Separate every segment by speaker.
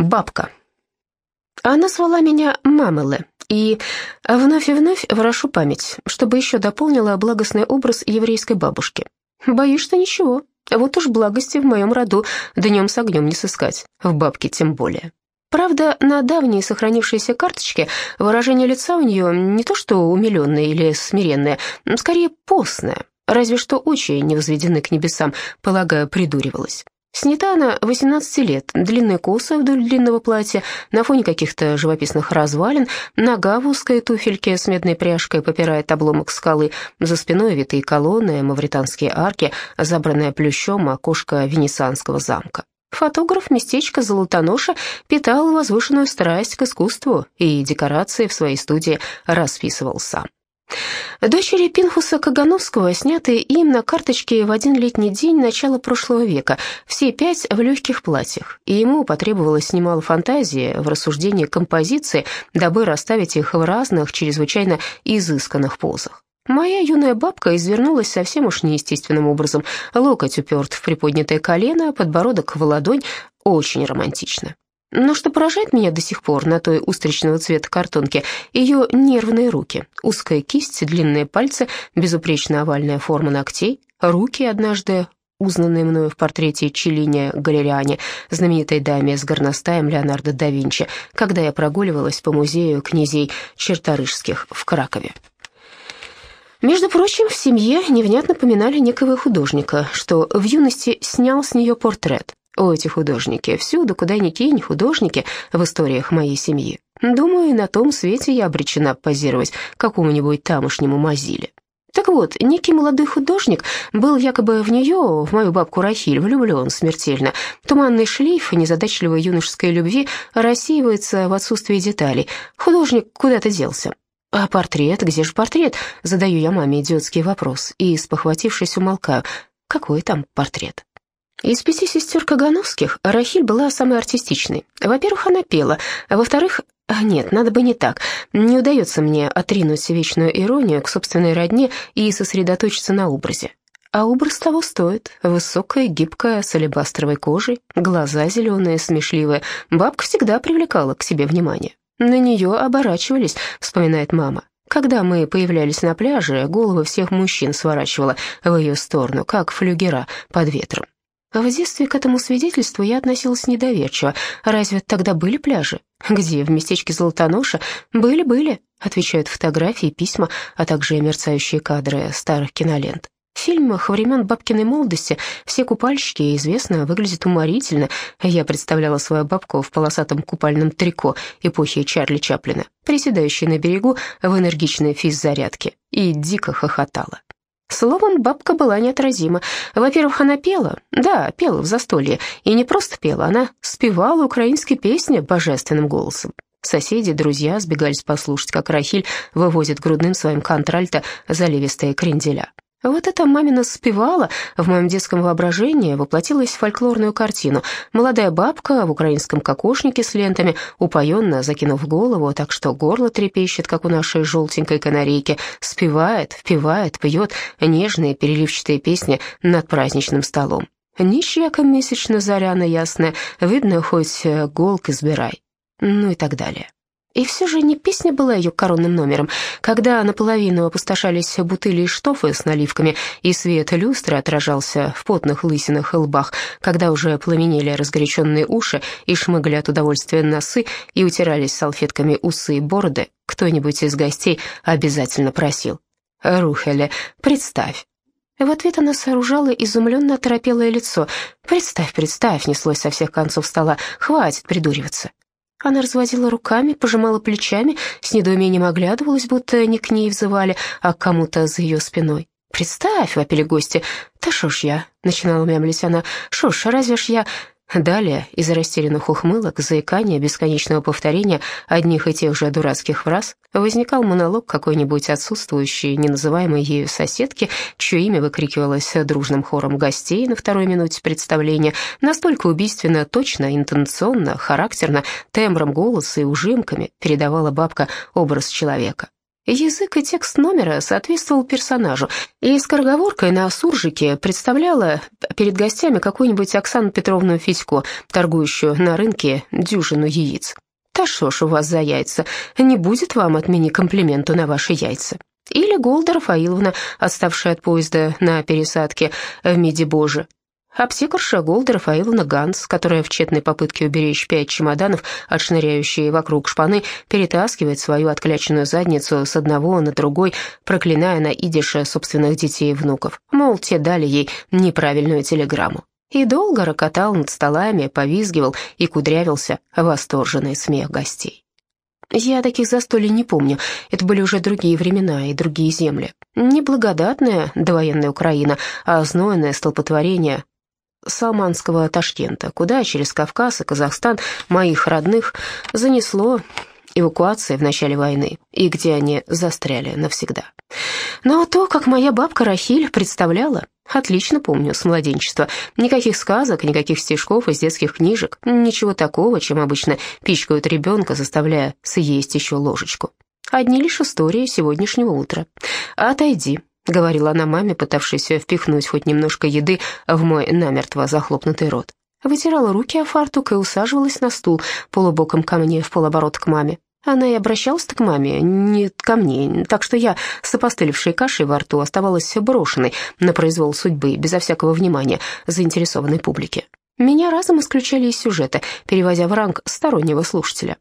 Speaker 1: Бабка. Она звала меня Мамеле, и вновь и вновь ворошу память, чтобы еще дополнила благостный образ еврейской бабушки. Боюсь, что ничего. Вот уж благости в моем роду днем с огнем не сыскать, в бабке тем более. Правда, на давней сохранившейся карточке выражение лица у нее не то что умиленное или смиренное, скорее постное, разве что очи не возведены к небесам, полагаю, придуривалась. Снята она 18 лет, длинные косы вдоль длинного платья, на фоне каких-то живописных развалин, нога в узкой туфельке с медной пряжкой попирает обломок скалы, за спиной витые колонны, мавританские арки, забранная плющом окошко Венецианского замка. Фотограф местечка Золотоноша питал возвышенную страсть к искусству и декорации в своей студии расписывал сам. Дочери Пинхуса Кагановского, снятые им на карточке в один летний день начала прошлого века, все пять в легких платьях, и ему потребовалось немало фантазии в рассуждении композиции, дабы расставить их в разных, чрезвычайно изысканных позах. Моя юная бабка извернулась совсем уж неестественным образом. Локоть уперт в приподнятое колено, подбородок в ладонь. Очень романтично. Но что поражает меня до сих пор на той устричного цвета картонке, ее нервные руки, узкая кисть, длинные пальцы, безупречно овальная форма ногтей, руки, однажды узнанные мною в портрете Челлини Галериане, знаменитой даме с горностаем Леонардо да Винчи, когда я прогуливалась по музею князей Черторышских в Кракове. Между прочим, в семье невнятно поминали некого художника, что в юности снял с нее портрет. О, эти художники, всюду, куда ни кинь, художники в историях моей семьи. Думаю, на том свете я обречена позировать какому-нибудь тамошнему мазиле. Так вот, некий молодой художник был якобы в нее, в мою бабку Рахиль, влюблен смертельно. Туманный шлейф незадачливой юношеской любви рассеивается в отсутствии деталей. Художник куда-то делся. «А портрет? Где же портрет?» Задаю я маме идиотский вопрос и, спохватившись, умолкаю. «Какой там портрет?» Из пяти сестер Кагановских Рахиль была самой артистичной. Во-первых, она пела, а во-вторых, а нет, надо бы не так. Не удается мне отринуть вечную иронию к собственной родне и сосредоточиться на образе. А образ того стоит. Высокая, гибкая, с алебастровой кожей, глаза зеленые, смешливые. Бабка всегда привлекала к себе внимание. На нее оборачивались, вспоминает мама. Когда мы появлялись на пляже, головы всех мужчин сворачивала в ее сторону, как флюгера под ветром. А в детстве к этому свидетельству я относилась недоверчиво. Разве тогда были пляжи? Где? В местечке Золотоноша? Были-были, отвечают фотографии, письма, а также мерцающие кадры старых кинолент. В фильмах времен бабкиной молодости все купальщики, известно, выглядят уморительно. Я представляла свою бабку в полосатом купальном трико эпохи Чарли Чаплина, приседающей на берегу в энергичной физзарядке, и дико хохотала. Словом, бабка была неотразима. Во-первых, она пела, да, пела в застолье, и не просто пела, она спевала украинские песни божественным голосом. Соседи, друзья сбегались послушать, как Рахиль вывозит грудным своим контральто заливистые кренделя. Вот эта мамина спевала в моем детском воображении воплотилась в фольклорную картину. Молодая бабка в украинском кокошнике с лентами, упоенно закинув голову, так что горло трепещет, как у нашей желтенькой канарейки, спевает, впевает, пьет нежные переливчатые песни над праздничным столом. Нищьяка месячно заряна ясная, видно, хоть голк избирай. Ну и так далее. И все же не песня была ее коронным номером. Когда наполовину опустошались бутыли и штофы с наливками, и свет люстры отражался в потных лысинах и лбах, когда уже пламенели разгоряченные уши и шмыгали от удовольствия носы и утирались салфетками усы и бороды, кто-нибудь из гостей обязательно просил. «Рухеле, представь». В ответ она сооружала изумленно оторопелое лицо. «Представь, представь», — неслось со всех концов стола, «хватит придуриваться». Она разводила руками, пожимала плечами, с недоумением оглядывалась, будто не к ней взывали, а к кому-то за ее спиной. «Представь!» — вопили гости. «Да шо ж я?» — начинала мямлить она. «Шо ж, разве ж я...» Далее, из растерянных ухмылок, заикания, бесконечного повторения одних и тех же дурацких фраз, возникал монолог какой-нибудь отсутствующей, неназываемой ею соседки, чье имя выкрикивалось дружным хором гостей на второй минуте представления, настолько убийственно, точно, интонационно, характерно, тембром голоса и ужимками передавала бабка образ человека. Язык и текст номера соответствовал персонажу, и скороговоркой на суржике представляла перед гостями какую-нибудь Оксану Петровну Федько, торгующую на рынке дюжину яиц. «Да что ж у вас за яйца? Не будет вам от меня комплименту на ваши яйца». Или Голда Рафаиловна, отставшая от поезда на пересадке в Меди-Боже, Аптекарша Голда Рафаиловна Ганс, которая в тщетной попытке уберечь пять чемоданов, отшныряющие вокруг шпаны, перетаскивает свою откляченную задницу с одного на другой, проклиная на идише собственных детей и внуков. Мол, те дали ей неправильную телеграмму. И долго рокотал над столами, повизгивал и кудрявился восторженный смех гостей. Я таких застолий не помню. Это были уже другие времена и другие земли. Не благодатная довоенная Украина, а знойное столпотворение Салманского Ташкента, куда через Кавказ и Казахстан моих родных занесло эвакуацией в начале войны, и где они застряли навсегда. Но то, как моя бабка Рахиль представляла, отлично помню с младенчества. Никаких сказок, никаких стишков из детских книжек, ничего такого, чем обычно пичкают ребенка, заставляя съесть еще ложечку. Одни лишь истории сегодняшнего утра. «Отойди», — говорила она маме, пытавшейся впихнуть хоть немножко еды в мой намертво захлопнутый рот. Вытирала руки о фартук и усаживалась на стул полубоком ко мне в полоборот к маме. Она и обращалась-то к маме, не ко мне, так что я с опостылевшей кашей во рту оставалась брошенной на произвол судьбы, безо всякого внимания заинтересованной публики. Меня разом исключали из сюжета, переводя в ранг стороннего слушателя.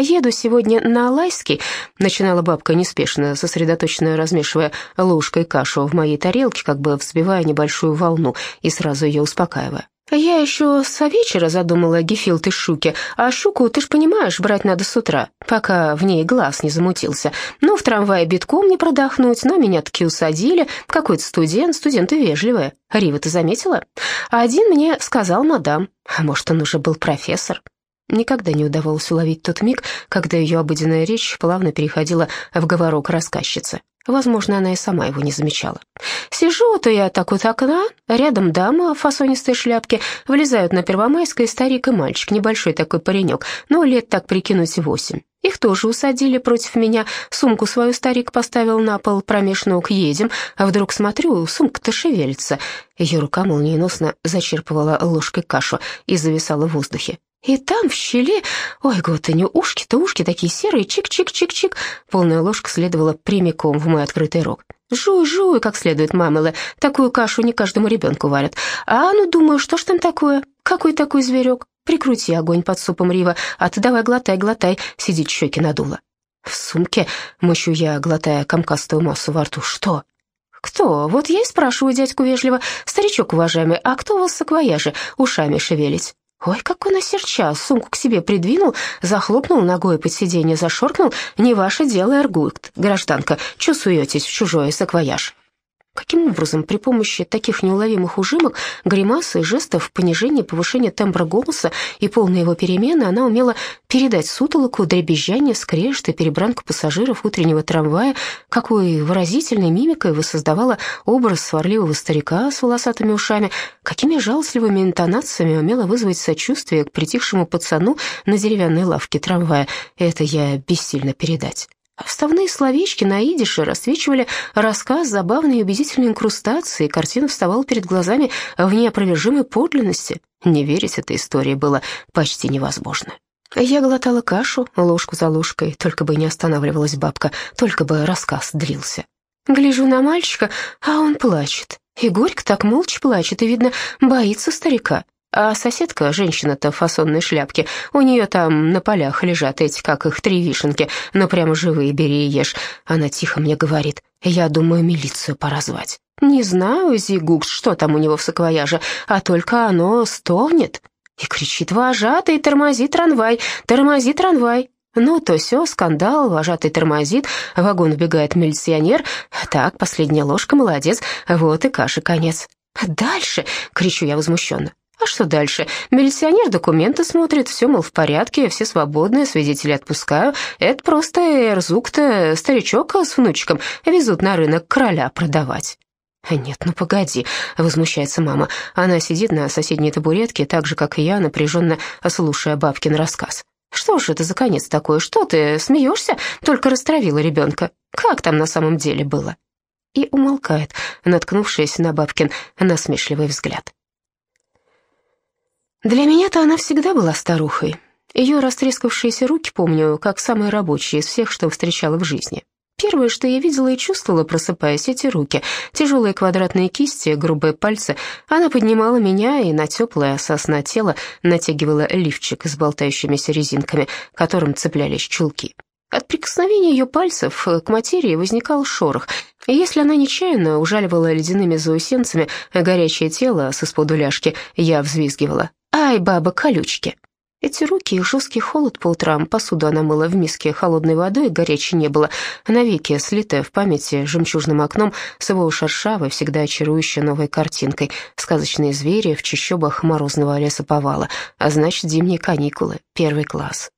Speaker 1: «Еду сегодня на Алайский», — начинала бабка неспешно, сосредоточенно размешивая ложкой кашу в моей тарелке, как бы взбивая небольшую волну и сразу ее успокаивая. «Я еще с вечера задумала гефилт из щуки, а щуку, ты ж понимаешь, брать надо с утра, пока в ней глаз не замутился. Ну, в трамвае битком не продохнуть, но меня таки усадили. Какой-то студент, студенты вежливые. Рива, ты заметила? Один мне сказал мадам, а может, он уже был профессор». Никогда не удавалось уловить тот миг, когда ее обыденная речь плавно переходила в говорок рассказчицы. Возможно, она и сама его не замечала. Сижу, то я так от окна, рядом дама в фасонистой шляпке, влезают на Первомайское старик и мальчик, небольшой такой паренек, но лет так прикинуть восемь. Их тоже усадили против меня, сумку свою старик поставил на пол, промеж ног едем, а вдруг смотрю, сумка-то шевелится. Ее рука молниеносно зачерпывала ложкой кашу и зависала в воздухе. И там, в щели, ой, готыни, ушки-то ушки такие серые, чик-чик-чик-чик. Полная ложка следовала прямиком в мой открытый рог. Жуй, жуй, как следует, мамылы. Такую кашу не каждому ребенку варят. А ну, думаю, что ж там такое? Какой такой зверек? Прикрути огонь под супом Рива, а ты давай глотай, глотай, сидит щеки надула. В сумке мыщу я, глотая комкастую массу во рту. Что? «Кто? Вот я и спрашиваю дядьку вежливо. Старичок уважаемый, а кто у вас саквояжи ушами шевелить?» Ой, как он осерчал, сумку к себе придвинул, захлопнул ногой под сиденье, зашоркнул. «Не ваше дело, Эргуикт, гражданка, чё в чужой саквояж?» Каким образом при помощи таких неуловимых ужимок, гримасы и жестов, понижения, повышения тембра голоса и полной его перемены она умела передать сутолоку, дребезжание, скрежет и перебранку пассажиров утреннего трамвая, какой выразительной мимикой воссоздавала образ сварливого старика с волосатыми ушами, какими жалостливыми интонациями умела вызвать сочувствие к притихшему пацану на деревянной лавке трамвая. Это я бессильно передать. Вставные словечки на идише расцвечивали рассказ забавной и убедительной инкрустации, картина вставала перед глазами в неопровержимой подлинности. Не верить этой истории было почти невозможно. Я глотала кашу, ложку за ложкой, только бы не останавливалась бабка, только бы рассказ длился. Гляжу на мальчика, а он плачет. И горько так молча плачет, и, видно, боится старика. А соседка, женщина-то в фасонной шляпке, у нее там на полях лежат эти, как их, три вишенки, но прямо живые бери и ешь. Она тихо мне говорит, я думаю, милицию пора звать. Не знаю, Зигукс, что там у него в саквояже, а только оно стогнет. И кричит, вожатый, тормози трамвай, тормози трамвай. Ну, то все, скандал, вожатый тормозит, в вагон вбегает милиционер. Так, последняя ложка, молодец, вот и каши конец. «Дальше!» — кричу я возмущенно. А что дальше? Милиционер документы смотрит, все, мол, в порядке, все свободные, свидетелей отпускаю. Это просто Эрзук-то, старичок с внучком, везут на рынок короля продавать. «Нет, ну погоди», — возмущается мама. Она сидит на соседней табуретке, так же, как и я, напряженно слушая бабкин рассказ. Что ж это за конец такой? Что ты смеешься? Только растравила ребенка. Как там на самом деле было?» И умолкает, наткнувшись на бабкин насмешливый взгляд. Для меня-то она всегда была старухой. Ее растрескавшиеся руки помню, как самые рабочие из всех, что встречала в жизни. Первое, что я видела и чувствовала, просыпаясь, эти руки. Тяжелые квадратные кисти, грубые пальцы. Она поднимала меня и на теплое сосна тело натягивала лифчик с болтающимися резинками, которым цеплялись чулки. От прикосновения ее пальцев к материи возникал шорох, и если она нечаянно ужаливала ледяными заусенцами горячее тело с из-под уляжки, я взвизгивала. «Ай, баба, колючки!» Эти руки и жесткий холод по утрам, посуду она мыла в миске холодной водой, горячей не было, навеки слитая в памяти жемчужным окном с его шершавой, всегда очарующей новой картинкой, сказочные звери в чащобах морозного лесоповала, а значит, зимние каникулы, первый класс.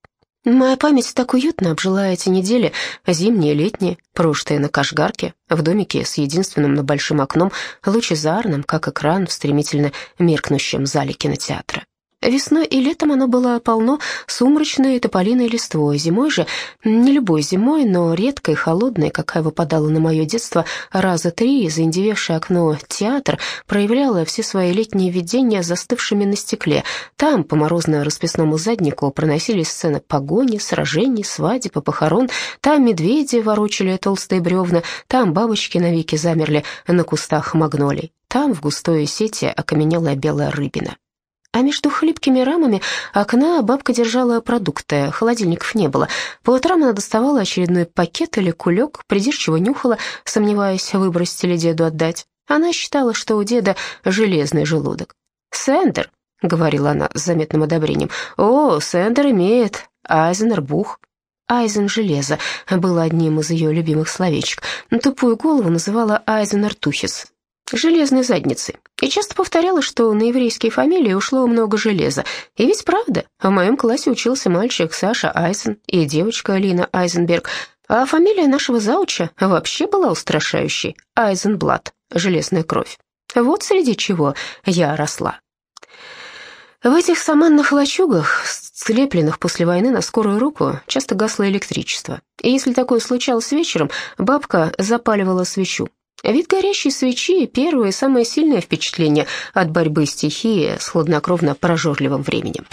Speaker 1: Моя память так уютно обжила эти недели, зимние, летние, прошлые на Кашгарке, в домике с единственным, но большим окном, лучезарным, как экран в стремительно меркнущем зале кинотеатра. Весной и летом оно было полно сумрачной тополиной листвой. Зимой же, не любой зимой, но редкой, холодной, какая выпадала на мое детство раза три, заиндевевшее окно театр проявляло все свои летние видения застывшими на стекле. Там, по морозно-расписному заднику, проносились сцены погони, сражений, свадеб и похорон. Там медведи ворочали толстые бревна, там бабочки навеки замерли на кустах магнолий. Там в густой сети окаменелая белая рыбина. А между хлипкими рамами окна бабка держала продукты, холодильников не было. По утрам она доставала очередной пакет или кулек, придирчиво нюхала, сомневаясь, выбросить или деду отдать. Она считала, что у деда железный желудок. «Сендер», — говорила она с заметным одобрением, — «о, Сендер имеет Айзенербух». Айзен железо было одним из ее любимых словечек. Тупую голову называла Айзенертухис, железной задницы, и часто повторяла, что на еврейские фамилии ушло много железа. И ведь правда, в моем классе учился мальчик Саша Айзен и девочка Алина Айзенберг, а фамилия нашего зауча вообще была устрашающей – Айзенблат, железная кровь. Вот среди чего я росла. В этих саманных лачугах, слепленных после войны на скорую руку, часто гасло электричество. И если такое случалось вечером, бабка запаливала свечу, Вид горящей свечи — первое и самое сильное впечатление от борьбы стихии с хладнокровно прожорливым временем.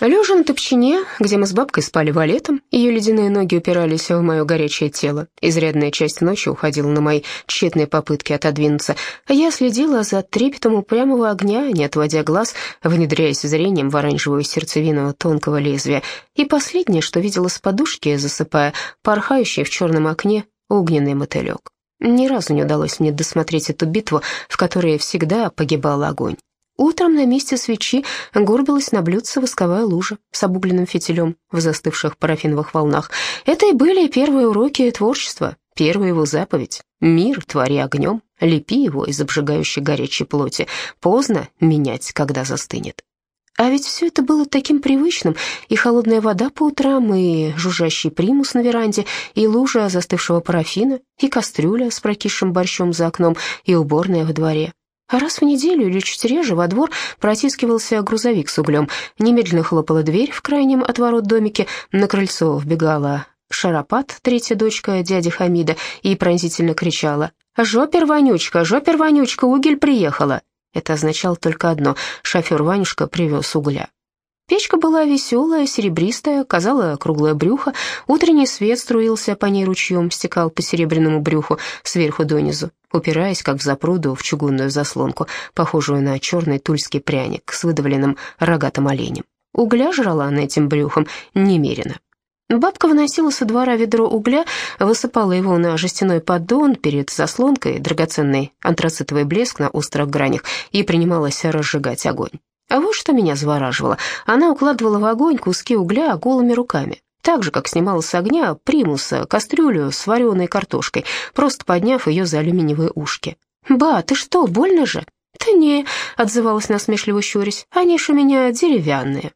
Speaker 1: Лежа на топчине, где мы с бабкой спали валетом, ее ледяные ноги упирались в мое горячее тело. Изрядная часть ночи уходила на мои тщетные попытки отодвинуться. Я следила за трепетом упрямого огня, не отводя глаз, внедряясь зрением в оранжевую сердцевину тонкого лезвия. И последнее, что видела с подушки, засыпая, порхающий в черном окне огненный мотылек. Ни разу не удалось мне досмотреть эту битву, в которой всегда погибал огонь. Утром на месте свечи горбилась на блюдце восковая лужа с обугленным фитилем в застывших парафиновых волнах. Это и были первые уроки творчества, первая его заповедь. «Мир твори огнем, лепи его из обжигающей горячей плоти. Поздно менять, когда застынет». А ведь все это было таким привычным, и холодная вода по утрам, и жужжащий примус на веранде, и лужа застывшего парафина, и кастрюля с прокисшим борщом за окном, и уборная во дворе. А раз в неделю или чуть реже во двор протискивался грузовик с углем, немедленно хлопала дверь в крайнем от ворот домике, на крыльцо вбегала Шарапат, третья дочка дяди Хамида, и пронзительно кричала «Жопер, Вонючка, жопер, Вонючка, угель приехала!» Это означало только одно — шофер Ванюшка привез угля. Печка была веселая, серебристая, казала круглое брюхо, утренний свет струился по ней ручьем, стекал по серебряному брюху сверху донизу, упираясь, как в запруду, в чугунную заслонку, похожую на черный тульский пряник с выдавленным рогатым оленем. Угля жрала она этим брюхом немерено. Бабка выносила со двора ведро угля, высыпала его на жестяной поддон перед заслонкой, драгоценный антрацитовый блеск на острых гранях, и принималась разжигать огонь. А вот что меня завораживало. Она укладывала в огонь куски угля голыми руками. Так же, как снимала с огня примуса, кастрюлю с вареной картошкой, просто подняв ее за алюминиевые ушки. «Ба, ты что, больно же?» «Да не», — отзывалась насмешливо щурясь, — «они ж у меня деревянные».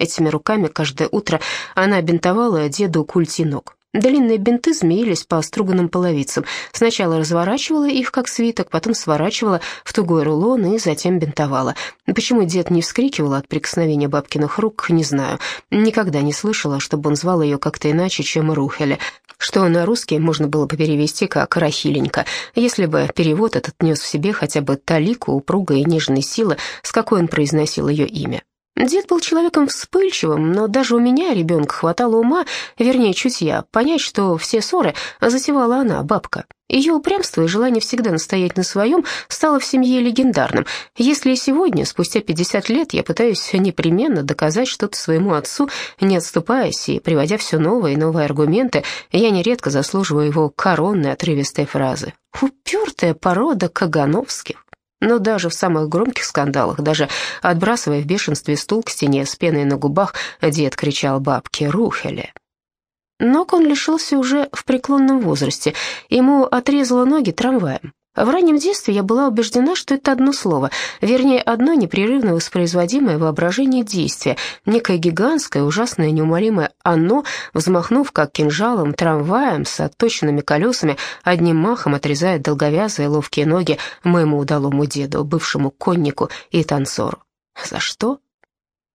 Speaker 1: Этими руками каждое утро она бинтовала деду культи ног. Длинные бинты змеились по струганным половицам. Сначала разворачивала их, как свиток, потом сворачивала в тугой рулон и затем бинтовала. Почему дед не вскрикивал от прикосновения бабкиных рук, не знаю. Никогда не слышала, чтобы он звал ее как-то иначе, чем Рухеля, что на русский можно было бы перевести как «рахиленька», если бы перевод этот нес в себе хотя бы талику упругой и нежной силы, с какой он произносил ее имя. Дед был человеком вспыльчивым, но даже у меня, ребенка, хватало ума, вернее, чутья, понять, что все ссоры затевала она, бабка. Ее упрямство и желание всегда настоять на своем стало в семье легендарным. Если сегодня, спустя 50 лет, я пытаюсь непременно доказать что-то своему отцу, не отступаясь и приводя все новые и новые аргументы, я нередко заслуживаю его коронной отрывистой фразы. «Упертая порода Кагановских». Но даже в самых громких скандалах, даже отбрасывая в бешенстве стул к стене с пеной на губах, дед кричал бабке «Рухеле!». Ног он лишился уже в преклонном возрасте, ему отрезало ноги трамваем. В раннем детстве я была убеждена, что это одно слово, вернее, одно непрерывно воспроизводимое воображение действия, некое гигантское, ужасное, неумолимое «оно», взмахнув как кинжалом, трамваем с отточенными колесами, одним махом отрезает долговязые ловкие ноги моему удалому деду, бывшему коннику и танцору. За что?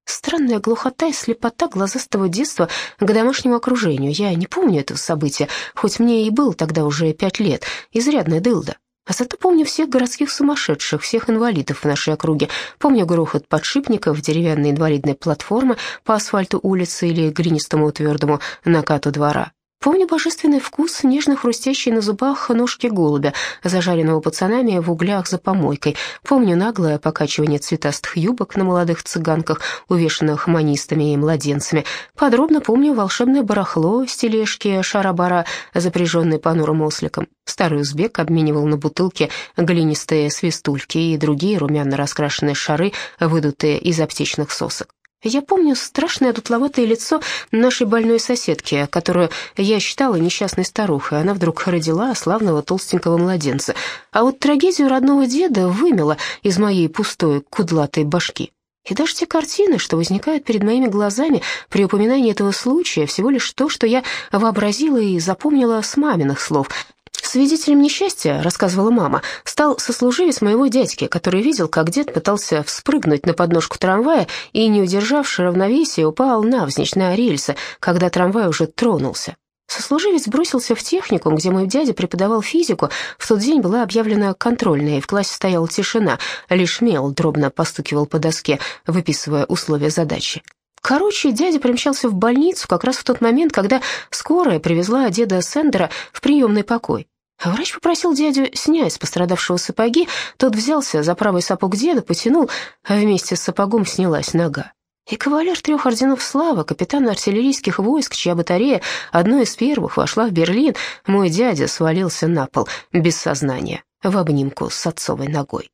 Speaker 1: Странная глухота и слепота глазастого детства к домашнему окружению. Я не помню этого события, хоть мне и было тогда уже пять лет, изрядная дылда. Зато помню всех городских сумасшедших, всех инвалидов в нашей округе. Помню грохот подшипников, деревянной инвалидной платформы по асфальту улицы или глинистому твердому накату двора. Помню божественный вкус, нежно хрустящий на зубах ножки голубя, зажаренного пацанами в углях за помойкой. Помню наглое покачивание цветастых юбок на молодых цыганках, увешанных манистами и младенцами. Подробно помню волшебное барахло с тележки шарабара, запряженной понурым осликом. Старый узбек обменивал на бутылке глинистые свистульки и другие румяно раскрашенные шары, выдутые из аптечных сосок. Я помню страшное дутловатое лицо нашей больной соседки, которую я считала несчастной старухой. Она вдруг родила славного толстенького младенца. А вот трагедию родного деда вымела из моей пустой кудлатой башки. И даже те картины, что возникают перед моими глазами при упоминании этого случая, всего лишь то, что я вообразила и запомнила с маминых слов — Свидетелем несчастья, рассказывала мама, стал сослуживец моего дядьки, который видел, как дед пытался вспрыгнуть на подножку трамвая и, не удержавши равновесия, упал навзничь на рельсы, когда трамвай уже тронулся. Сослуживец бросился в техникум, где мой дядя преподавал физику. В тот день была объявлена контрольная, и в классе стояла тишина. Лишь мел дробно постукивал по доске, выписывая условия задачи. Короче, дядя примчался в больницу как раз в тот момент, когда скорая привезла деда Сендера в приемный покой. Врач попросил дядю снять с пострадавшего сапоги, тот взялся за правый сапог деда, потянул, а вместе с сапогом снялась нога. И кавалер трех орденов славы, капитан артиллерийских войск, чья батарея одной из первых вошла в Берлин, мой дядя свалился на пол, без сознания, в обнимку с отцовой ногой.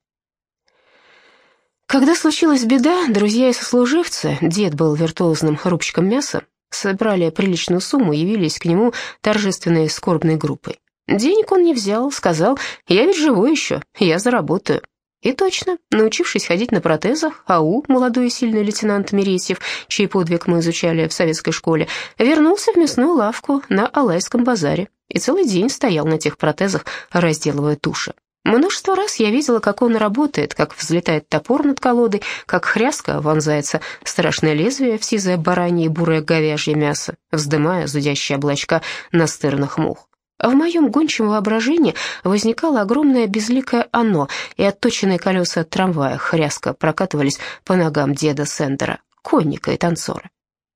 Speaker 1: Когда случилась беда, друзья и сослуживцы, дед был виртуозным рубчиком мяса, собрали приличную сумму, явились к нему торжественной скорбной группой. Денег он не взял, сказал, я ведь живой еще, я заработаю. И точно, научившись ходить на протезах, АУ, молодой и сильный лейтенант Меретьев, чей подвиг мы изучали в советской школе, вернулся в мясную лавку на Алайском базаре и целый день стоял на тех протезах, разделывая туши. Множество раз я видела, как он работает, как взлетает топор над колодой, как хряска вонзается страшное лезвие в сизое баранье и бурое говяжье мясо, вздымая зудящие облачка настырных мух. В моем гончем воображении возникало огромное безликое оно, и отточенные колеса трамвая хряска прокатывались по ногам деда Сендера, конника и танцора.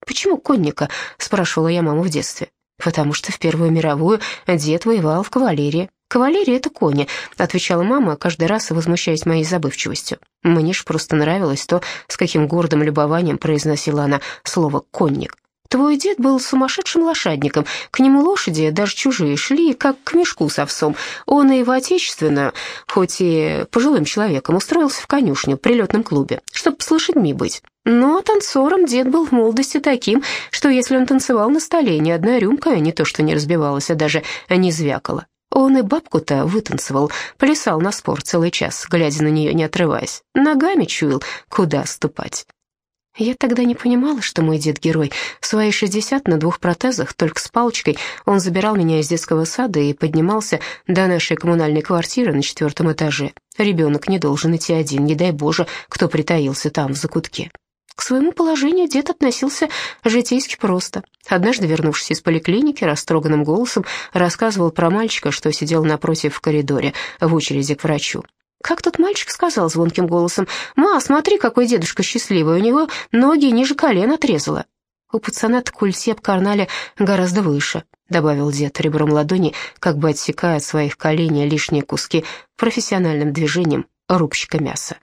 Speaker 1: «Почему конника?» — спрашивала я маму в детстве. «Потому что в Первую мировую дед воевал в кавалерии. Кавалерия — это кони», — отвечала мама, каждый раз возмущаясь моей забывчивостью. Мне ж просто нравилось то, с каким гордым любованием произносила она слово «конник». Твой дед был сумасшедшим лошадником. К нему лошади, даже чужие, шли, как к мешку с овсом. Он и в отечественную, хоть и пожилым человеком, устроился в конюшню при летном клубе, чтобы с лошадьми быть. Но танцором дед был в молодости таким, что если он танцевал на столе, ни одна рюмка не то что не разбивалась, а даже не звякала. Он и бабку-то вытанцевал, плясал на спор целый час, глядя на нее, не отрываясь. Ногами чуял, куда ступать. Я тогда не понимала, что мой дед-герой. Свои 60 на двух протезах, только с палочкой, он забирал меня из детского сада и поднимался до нашей коммунальной квартиры на четвертом этаже. Ребенок не должен идти один, не дай боже, кто притаился там, в закутке. К своему положению дед относился житейски просто. Однажды, вернувшись из поликлиники, растроганным голосом рассказывал про мальчика, что сидел напротив в коридоре в очереди к врачу. Как тот мальчик сказал звонким голосом, «Ма, смотри, какой дедушка счастливый, у него ноги ниже колен отрезало». «У пацана-то культи обкарнали гораздо выше», — добавил дед ребром ладони, как бы отсекая от своих коленей лишние куски профессиональным движением рубщика мяса.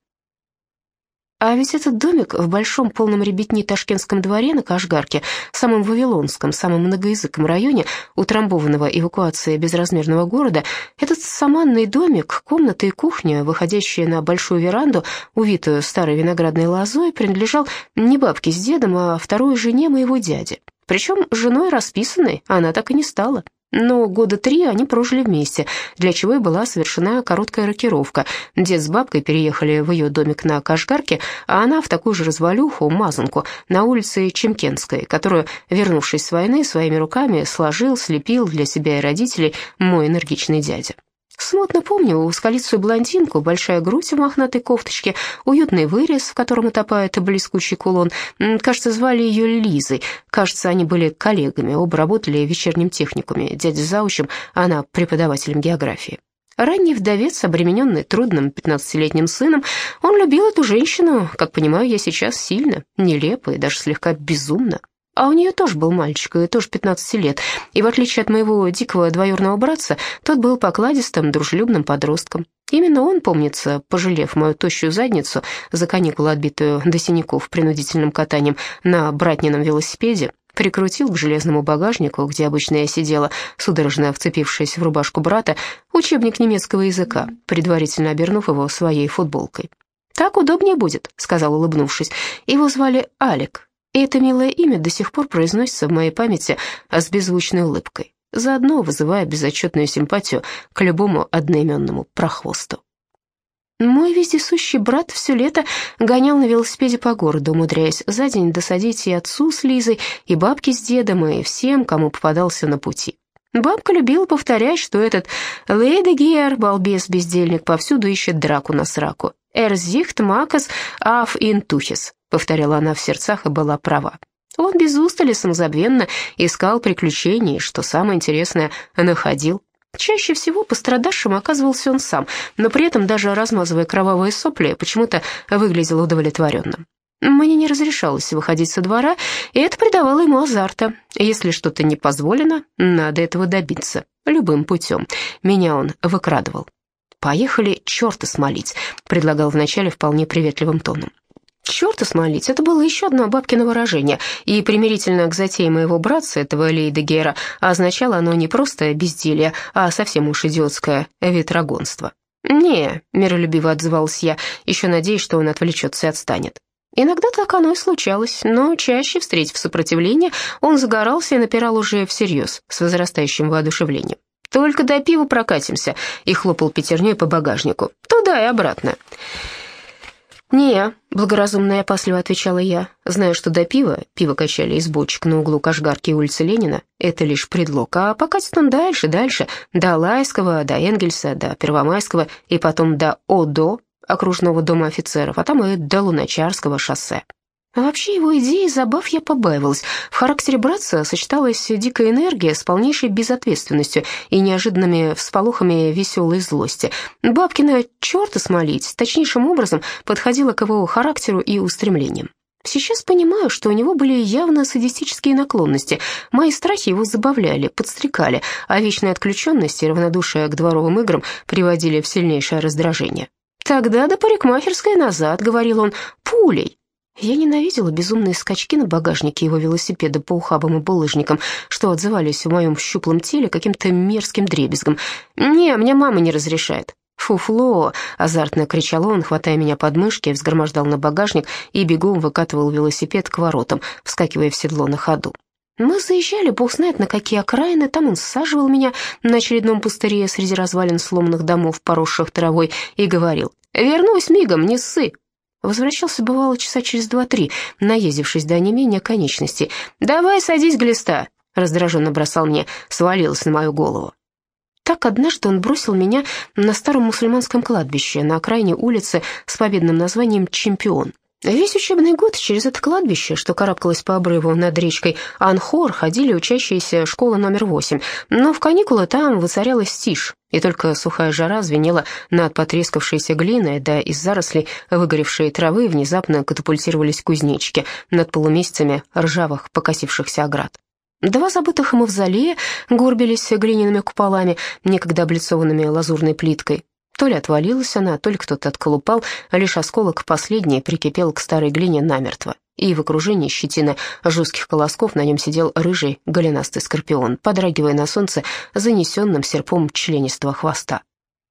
Speaker 1: А ведь этот домик в большом полном ребятни Ташкентском дворе на Кашгарке, самом вавилонском, самом многоязыком районе, утрамбованного эвакуацией безразмерного города, этот саманный домик, комната и кухня, выходящие на большую веранду, увитую старой виноградной лозой, принадлежал не бабке с дедом, а второй жене моего дяди. Причем женой расписанной она так и не стала. Но года три они прожили вместе, для чего и была совершена короткая рокировка. Дед с бабкой переехали в ее домик на Кашгарке, а она в такую же развалюху, мазанку, на улице Чемкенской, которую, вернувшись с войны, своими руками сложил, слепил для себя и родителей мой энергичный дядя. Смутно помню узколицую блондинку, большая грудь в мохнатой кофточке, уютный вырез, в котором утопает блескучий кулон. Кажется, звали ее Лизой. Кажется, они были коллегами, оба работали в техникуме. Дядя заучим, а она преподавателем географии. Ранний вдовец, обремененный трудным пятнадцатилетним сыном, он любил эту женщину, как понимаю я сейчас, сильно, нелепо и даже слегка безумно. А у нее тоже был мальчик, и тоже 15 лет, и в отличие от моего дикого двоюрного братца, тот был покладистым, дружелюбным подростком. Именно он, помнится, пожалев мою тощую задницу за каникулы, отбитую до синяков принудительным катанием на братнином велосипеде, прикрутил к железному багажнику, где обычно я сидела, судорожно вцепившись в рубашку брата, учебник немецкого языка, предварительно обернув его своей футболкой. «Так удобнее будет», — сказал, улыбнувшись. Его звали Алик, и это милое имя до сих пор произносится в моей памяти с беззвучной улыбкой, заодно вызывая безотчетную симпатию к любому одноименному прохвосту. Мой вездесущий брат все лето гонял на велосипеде по городу, умудряясь за день досадить и отцу с Лизой, и бабке с дедом, и всем, кому попадался на пути. Бабка любила повторять, что этот Лейда Гер, балбес-бездельник, повсюду ищет драку на сраку. «Эрзихт макас аф интухис», — повторяла она в сердцах и была права. Он без устали самозабвенно искал приключений, что самое интересное, находил. Чаще всего пострадавшим оказывался он сам, но при этом, даже размазывая кровавые сопли, почему-то выглядел удовлетворенным. Мне не разрешалось выходить со двора, и это придавало ему азарта. Если что-то не позволено, надо этого добиться, любым путем. Меня он выкрадывал. «Поехали черта смолить», — предлагал вначале вполне приветливым тоном. «Черта смолить» — это было еще одно бабкино выражение, и примирительно к затее моего братца, этого Лейда Гера, означало оно не просто безделье, а совсем уж идиотское ветрогонство. «Не», — миролюбиво отзывался я, еще надеясь, что он отвлечется и отстанет. Иногда так оно и случалось, но чаще, встретив сопротивление, он загорался и напирал уже всерьез, с возрастающим воодушевлением. Только до пива прокатимся», и хлопал пятерней по багажнику. «Туда и обратно». «Не», — благоразумно и опасливо отвечала я, зная, что до пива, пиво качали из бочек на углу Кашгарки и улицы Ленина, это лишь предлог, а покатит он дальше, дальше, до Лайского, до Энгельса, до Первомайского и потом до ОДО, окружного дома офицеров, а там и до Луначарского шоссе. А вообще его идеи забав я побаивалась. В характере братца сочеталась дикая энергия с полнейшей безответственностью и неожиданными всполохами веселой злости. Бабкина черта смолить точнейшим образом подходила к его характеру и устремлениям. Сейчас понимаю, что у него были явно садистические наклонности. Мои страхи его забавляли, подстрекали, а вечная отключенность и равнодушие к дворовым играм приводили в сильнейшее раздражение. «Тогда до парикмахерской назад», — говорил он, — «пулей». Я ненавидела безумные скачки на багажнике его велосипеда по ухабам и булыжникам, что отзывались в моем щуплом теле каким-то мерзким дребезгом. «Не, мне мама не разрешает». «Фуфло!» — азартно кричал он, хватая меня под мышки, взгромождал на багажник и бегом выкатывал велосипед к воротам, вскакивая в седло на ходу. Мы заезжали, бог знает на какие окраины, там он саживал меня на очередном пустыре среди развалин сломанных домов, поросших травой, и говорил «Вернусь мигом, не ссы!» Возвращался, бывало, часа через два-три, наездившись до менее конечности. «Давай садись, глиста!» — раздраженно бросал мне, свалилась на мою голову. Так однажды он бросил меня на старом мусульманском кладбище на окраине улицы с победным названием «Чемпион». Весь учебный год через это кладбище, что карабкалось по обрыву над речкой Анхор, ходили учащиеся школы номер восемь, но в каникулы там воцарялась тишь, и только сухая жара звенела над потрескавшейся глиной, да из зарослей выгоревшей травы внезапно катапультировались кузнечики над полумесяцами ржавых покосившихся оград. Два забытых мавзолея горбились глиняными куполами, некогда облицованными лазурной плиткой. То ли отвалилась она, то ли кто-то отколупал, а лишь осколок последний прикипел к старой глине намертво. И в окружении щетины жестких колосков на нем сидел рыжий голенастый скорпион, подрагивая на солнце занесенным серпом членистого хвоста.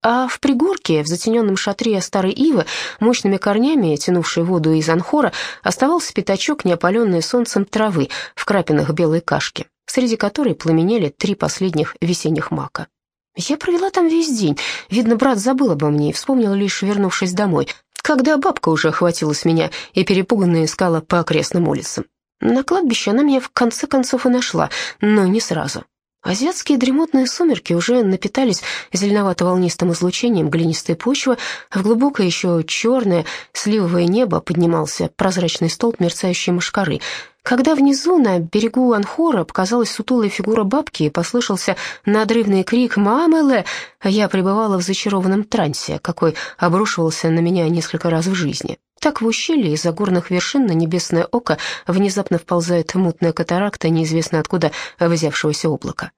Speaker 1: А в пригорке, в затененном шатре старой ивы, мощными корнями, тянувшей воду из анхора, оставался пятачок неопаленной солнцем травы в крапинах белой кашки, среди которой пламенели три последних весенних мака. Я провела там весь день. Видно, брат забыл обо мне и вспомнил лишь, вернувшись домой, когда бабка уже охватилась меня и перепуганно искала по окрестным улицам. На кладбище она меня в конце концов и нашла, но не сразу. Азиатские дремотные сумерки уже напитались зеленовато-волнистым излучением глинистой почвы, а в глубокое еще черное сливовое небо поднимался прозрачный столб мерцающей мошкары. Когда внизу, на берегу Анхора, показалась сутулая фигура бабки и послышался надрывный крик «Мамеле!», я пребывала в зачарованном трансе, какой обрушивался на меня несколько раз в жизни. Так в ущелье из-за горных вершин на небесное око внезапно вползает мутная катаракта неизвестно откуда взявшегося облака.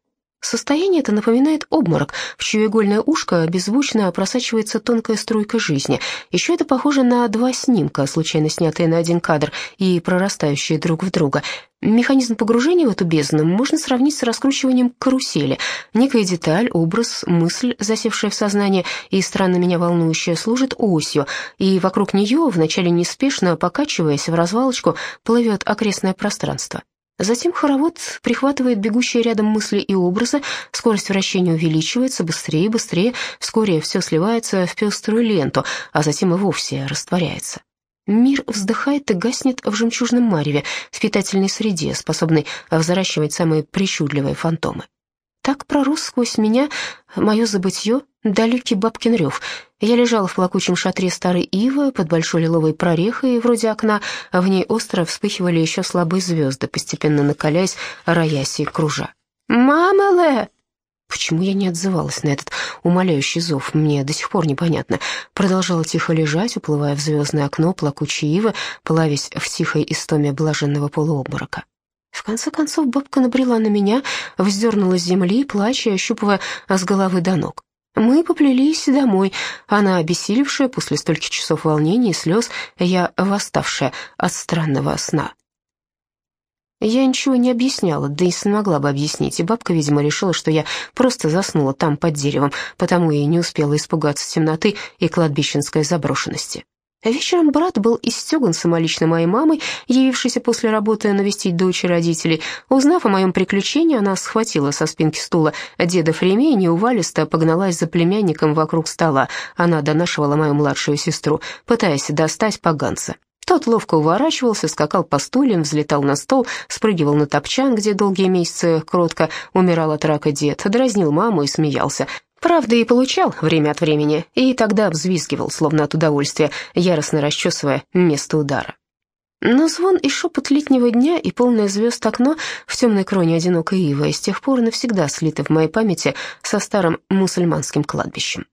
Speaker 1: Состояние это напоминает обморок, в чье игольное ушко беззвучно просачивается тонкая струйка жизни. Еще это похоже на два снимка, случайно снятые на один кадр и прорастающие друг в друга. Механизм погружения в эту бездну можно сравнить с раскручиванием карусели. Некая деталь, образ, мысль, засевшая в сознании и странно меня волнующая, служит осью, и вокруг нее, вначале неспешно покачиваясь в развалочку, плывет окрестное пространство. Затем хоровод прихватывает бегущие рядом мысли и образы, скорость вращения увеличивается быстрее и быстрее, вскоре все сливается в пеструю ленту, а затем и вовсе растворяется. Мир вздыхает и гаснет в жемчужном мареве, в питательной среде, способной взращивать самые причудливые фантомы. Так пророс сквозь меня мое забытье, далекий бабкин рев. Я лежала в плакучем шатре старой ивы под большой лиловой прорехой вроде окна, а в ней остро вспыхивали еще слабые звезды, постепенно накаляясь, роясь и кружа. «Мама Почему я не отзывалась на этот умоляющий зов, мне до сих пор непонятно. Продолжала тихо лежать, уплывая в звездное окно плакучей ивы, плавясь в тихой истоме блаженного полуобморока. В конце концов бабка набрела на меня, вздернула с земли, плача и ощупывая с головы до ног. Мы поплелись домой, она обессилевшая после стольких часов волнений и слез, я восставшая от странного сна. Я ничего не объясняла, да и не могла бы объяснить, и бабка, видимо, решила, что я просто заснула там под деревом, потому и не успела испугаться темноты и кладбищенской заброшенности. Вечером брат был истеган самолично моей мамой, явившейся после работы навестить дочь и родителей. Узнав о моем приключении, она схватила со спинки стула деда Фремей и неувалисто погналась за племянником вокруг стола. Она донашивала мою младшую сестру, пытаясь достать поганца. Тот ловко уворачивался, скакал по стульям, взлетал на стол, спрыгивал на топчан, где долгие месяцы кротко умирал от рака дед, дразнил маму и смеялся. Правда, и получал время от времени, и тогда взвизгивал, словно от удовольствия, яростно расчесывая место удара. Но звон и шепот летнего дня и полное звезд окно в темной кроне одинокой ивы с тех пор навсегда слиты в моей памяти со старым мусульманским кладбищем.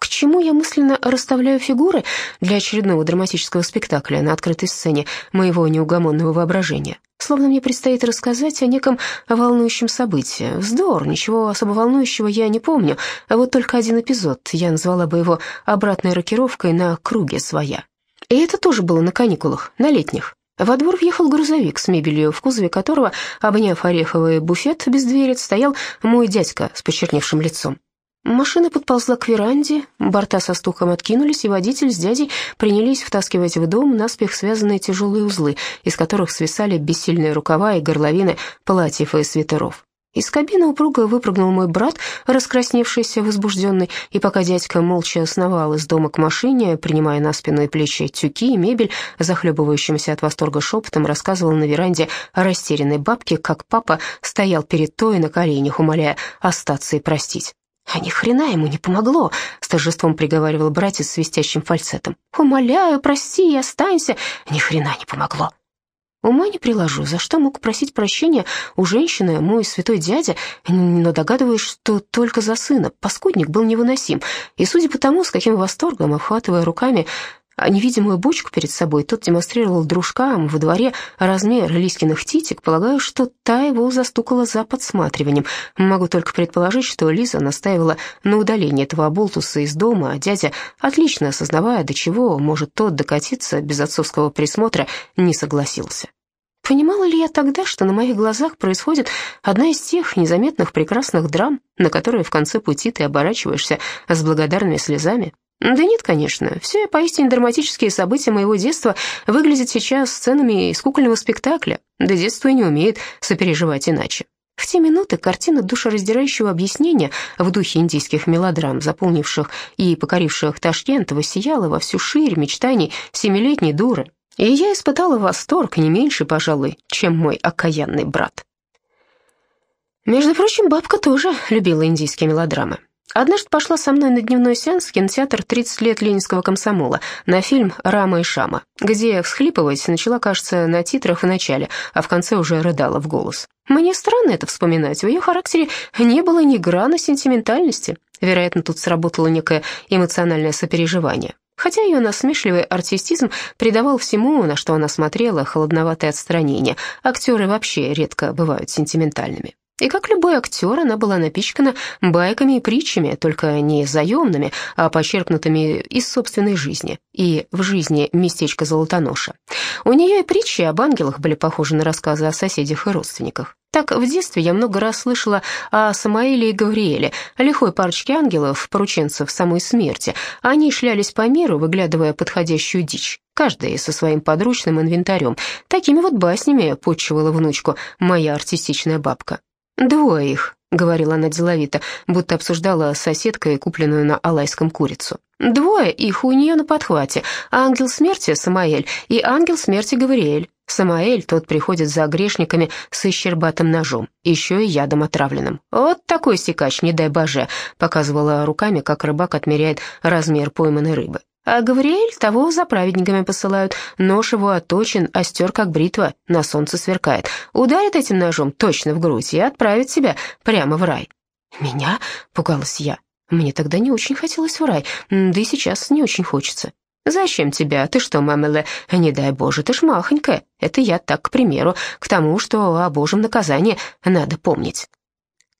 Speaker 1: К чему я мысленно расставляю фигуры для очередного драматического спектакля на открытой сцене моего неугомонного воображения? Словно мне предстоит рассказать о неком волнующем событии. Вздор, ничего особо волнующего я не помню, а вот только один эпизод, я назвала бы его обратной рокировкой на круге своя. И это тоже было на каникулах, на летних. Во двор въехал грузовик с мебелью, в кузове которого, обняв ореховый буфет без двери, стоял мой дядька с почерневшим лицом. Машина подползла к веранде, борта со стуком откинулись, и водитель с дядей принялись втаскивать в дом наспех связанные тяжелые узлы, из которых свисали бессильные рукава и горловины платьев и свитеров. Из кабины упруго выпрыгнул мой брат, раскрасневшийся, возбужденный, и пока дядька молча сновал из дома к машине, принимая на спину и плечи тюки и мебель, захлебывающимся от восторга шепотом рассказывал на веранде о растерянной бабке, как папа стоял перед той на коленях, умоляя остаться и простить. «А ни хрена ему не помогло», — с торжеством приговаривал братец свистящим фальцетом. «Умоляю, прости и останься». «Ни хрена не помогло». Ума не приложу, за что мог просить прощения у женщины мой святой дядя, но догадываюсь, что только за сына. Паскудник был невыносим, и судя по тому, с каким восторгом, охватывая руками невидимую бочку перед собой, тот демонстрировал дружкам во дворе размер Лискиных титик, полагаю, что та его застукала за подсматриванием. Могу только предположить, что Лиза настаивала на удалении этого оболтуса из дома, а дядя, отлично осознавая, до чего может тот докатиться без отцовского присмотра, не согласился. Понимала ли я тогда, что на моих глазах происходит одна из тех незаметных прекрасных драм, на которые в конце пути ты оборачиваешься с благодарными слезами? Да нет, конечно. Все поистине драматические события моего детства выглядят сейчас сценами из кукольного спектакля, да детство и не умеет сопереживать иначе. В те минуты картина душераздирающего объяснения в духе индийских мелодрам, заполнивших и покоривших Ташкент, воссияла во всю ширь мечтаний семилетней дуры, и я испытала восторг не меньше, пожалуй, чем мой окаянный брат. Между прочим, бабка тоже любила индийские мелодрамы. Однажды пошла со мной на дневной сеанс в кинотеатр «30 лет ленинского комсомола» на фильм «Рама и Шама», где всхлипывать начала, кажется, на титрах в начале, а в конце уже рыдала в голос. Мне странно это вспоминать, в ее характере не было ни грана сентиментальности. Вероятно, тут сработало некое эмоциональное сопереживание. Хотя ее насмешливый артистизм придавал всему, на что она смотрела, холодноватое отстранение. Актеры вообще редко бывают сентиментальными. И как любой актер, она была напичкана байками и притчами, только не заемными, а почерпнутыми из собственной жизни и в жизни местечка Золотоноша. У нее и притчи об ангелах были похожи на рассказы о соседях и родственниках. Так, в детстве я много раз слышала о Самаиле и Гавриэле, лихой парочке ангелов, порученцев самой смерти. Они шлялись по миру, выглядывая подходящую дичь, каждая со своим подручным инвентарем. Такими вот баснями почивала внучку моя артистичная бабка. «Двое их», — говорила она деловито, будто обсуждала с соседкой купленную на Алайском курицу. «Двое их у нее на подхвате. Ангел смерти Самаэль и ангел смерти Гавриэль. Самаэль, тот приходит за грешниками с исчербатым ножом, еще и ядом отравленным. Вот такой стекач, не дай боже», — показывала руками, как рыбак отмеряет размер пойманной рыбы. А Гавриэль того за праведниками посылают. Нож его отточен, остер как бритва, на солнце сверкает. Ударит этим ножом точно в грудь и отправит себя прямо в рай. «Меня?» — пугалась я. Мне тогда не очень хотелось в рай, да и сейчас не очень хочется. «Зачем тебя? Ты что, Мамеле, не дай Боже, ты ж махонькая. Это я так, к примеру, к тому, что о Божьем наказании надо помнить».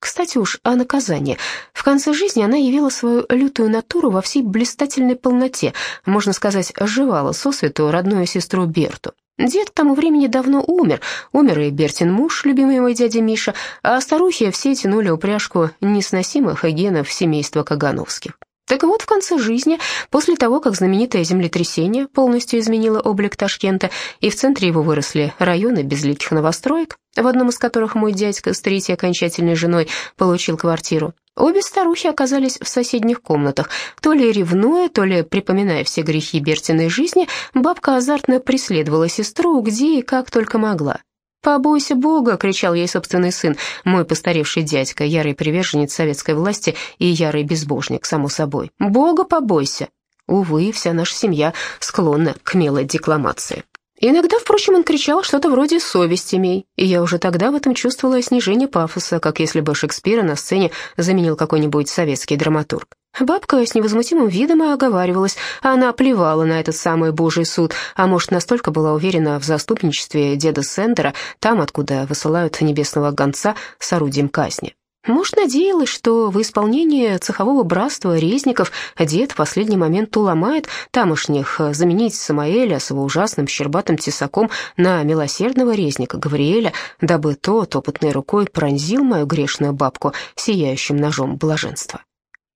Speaker 1: Кстати уж о наказании. В конце жизни она явила свою лютую натуру во всей блистательной полноте, можно сказать, сживала сосвету родную сестру Берту. Дед к тому времени давно умер, умер и Бертин муж, любимый мой дядя Миша, а старухи все тянули упряжку несносимых генов семейства Кагановских. Так вот, в конце жизни, после того, как знаменитое землетрясение полностью изменило облик Ташкента, и в центре его выросли районы безликих новостроек, в одном из которых мой дядька с третьей окончательной женой получил квартиру, обе старухи оказались в соседних комнатах. То ли ревнуя, то ли припоминая все грехи Бертиной жизни, бабка азартно преследовала сестру где и как только могла. «Побойся Бога!» — кричал ей собственный сын, мой постаревший дядька, ярый приверженец советской власти и ярый безбожник, само собой. «Бога побойся!» Увы, вся наша семья склонна к милой декламации. Иногда, впрочем, он кричал что-то вроде «совесть имей», и я уже тогда в этом чувствовала снижение пафоса, как если бы Шекспира на сцене заменил какой-нибудь советский драматург. Бабка с невозмутимым видом и оговаривалась, она плевала на этот самый божий суд, а может, настолько была уверена в заступничестве деда Сендера, там, откуда высылают небесного гонца с орудием казни. Может, надеялась, что в исполнении цехового братства резников дед в последний момент уломает тамошних заменить Самаэля с его ужасным щербатым тесаком на милосердного резника Гавриэля, дабы тот опытной рукой пронзил мою грешную бабку сияющим ножом блаженства.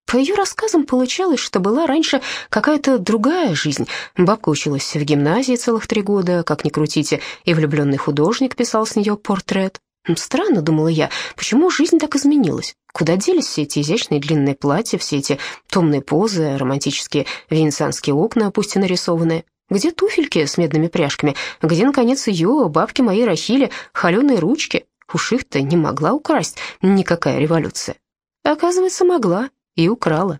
Speaker 1: По ее рассказам получалось, что была раньше какая-то другая жизнь. Бабка училась в гимназии целых три года, как ни крутите, и влюбленный художник писал с нее портрет. Странно, думала я, почему жизнь так изменилась? Куда делись все эти изящные длинные платья, все эти томные позы, романтические венецианские окна, пусть и нарисованные? Где туфельки с медными пряжками? Где, наконец, ее, бабки моей Рахили, холеные ручки? Уж их-то не могла украсть никакая революция. Оказывается, могла и украла.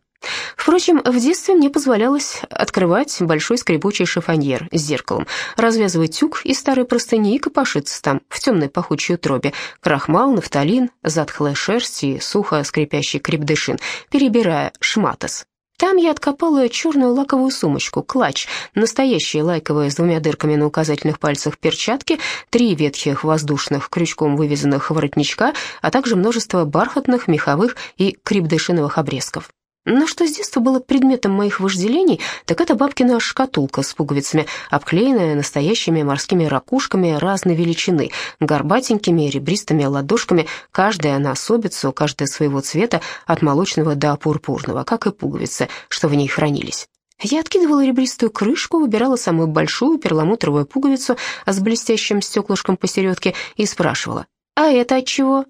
Speaker 1: Впрочем, в детстве мне позволялось открывать большой скрипучий шифоньер с зеркалом, развязывать тюк из старой простыни и копошиться там, в темной пахучей утробе, крахмал, нафталин, затхлая шерсть и сухо скрипящий крепдышин, перебирая шматос. Там я откопала черную лаковую сумочку, клатч, настоящие лайковые с двумя дырками на указательных пальцах перчатки, три ветхих воздушных крючком вывязанных воротничка, а также множество бархатных, меховых и крепдышиновых обрезков. Но что с детства было предметом моих вожделений, так это бабкина шкатулка с пуговицами, обклеенная настоящими морскими ракушками разной величины, горбатенькими ребристыми ладошками, каждая на особицу, каждая своего цвета, от молочного до пурпурного, как и пуговицы, что в ней хранились. Я откидывала ребристую крышку, выбирала самую большую перламутровую пуговицу с блестящим стеклышком посередке и спрашивала, «А это от чего?»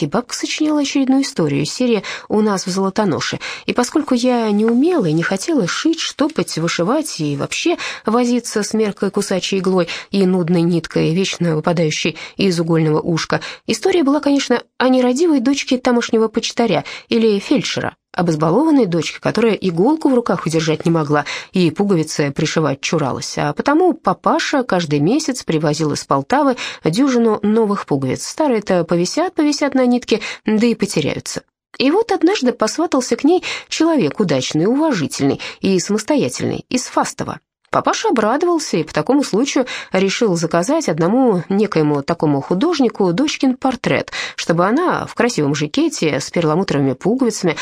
Speaker 1: И бабка сочиняла очередную историю из серии «У нас в Золотоноше». И поскольку я не умела и не хотела шить, штопать, вышивать и вообще возиться с меркой кусачей иглой и нудной ниткой, вечно выпадающей из угольного ушка, история была, конечно, о нерадивой дочке тамошнего почтаря или фельдшера, об избалованной дочке, которая иголку в руках удержать не могла и пуговицы пришивать чуралась, а потому папаша каждый месяц привозил из Полтавы дюжину новых пуговиц. Старые-то повисят, повисят на нитке, да и потеряются. И вот однажды посватался к ней человек удачный, уважительный и самостоятельный, из Фастова. Папаша обрадовался и по такому случаю решил заказать одному некоему такому художнику дочкин портрет, чтобы она в красивом жакете с перламутровыми пуговицами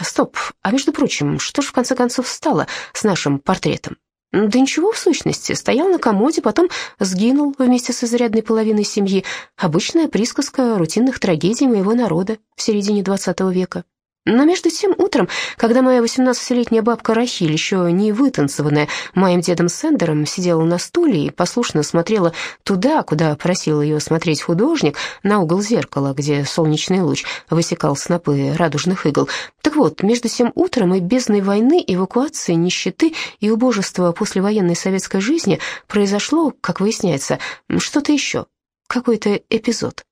Speaker 1: Стоп, а между прочим, что ж в конце концов стало с нашим портретом? Да ничего, в сущности, стоял на комоде, потом сгинул вместе с изрядной половиной семьи. Обычная присказка рутинных трагедий моего народа в середине XX века. Но между тем утром, когда моя 18-летняя бабка Рахиль, еще не вытанцеванная моим дедом Сендером, сидела на стуле и послушно смотрела туда, куда просил ее смотреть художник, на угол зеркала, где солнечный луч высекал снопы радужных игл. Так вот, между тем утром и бездной войны, эвакуации, нищеты и убожества послевоенной советской жизни произошло, как выясняется, что-то еще, какой-то эпизод.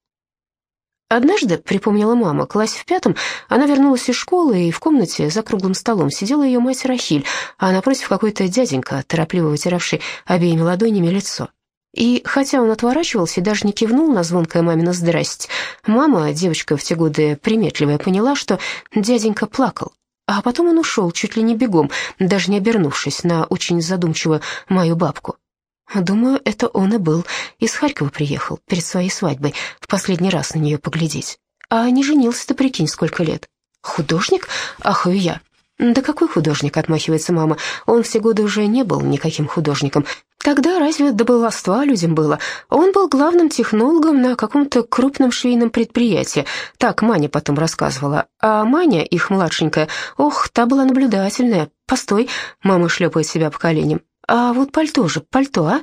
Speaker 1: Однажды, припомнила мама, в классе в пятом, она вернулась из школы, и в комнате за круглым столом сидела ее мать Рахиль, а напротив какой-то дяденька, торопливо вытиравший обеими ладонями лицо. И хотя он отворачивался и даже не кивнул на звонкое мамино «здрасте», мама, девочка в те годы приметливая, поняла, что дяденька плакал. А потом он ушел, чуть ли не бегом, даже не обернувшись на очень задумчивую мою бабку. Думаю, это он и был. Из Харькова приехал перед своей свадьбой, в последний раз на нее поглядеть. А не женился-то, прикинь, сколько лет. Художник? Ахаю я. Да какой художник, отмахивается мама. Он все годы уже не был никаким художником. Тогда разве до баловства людям было? Он был главным технологом на каком-то крупном швейном предприятии. Так Маня потом рассказывала. А Маня, их младшенькая, ох, та была наблюдательная. Постой, мама шлепает себя по коленям. А вот пальто же, пальто, а?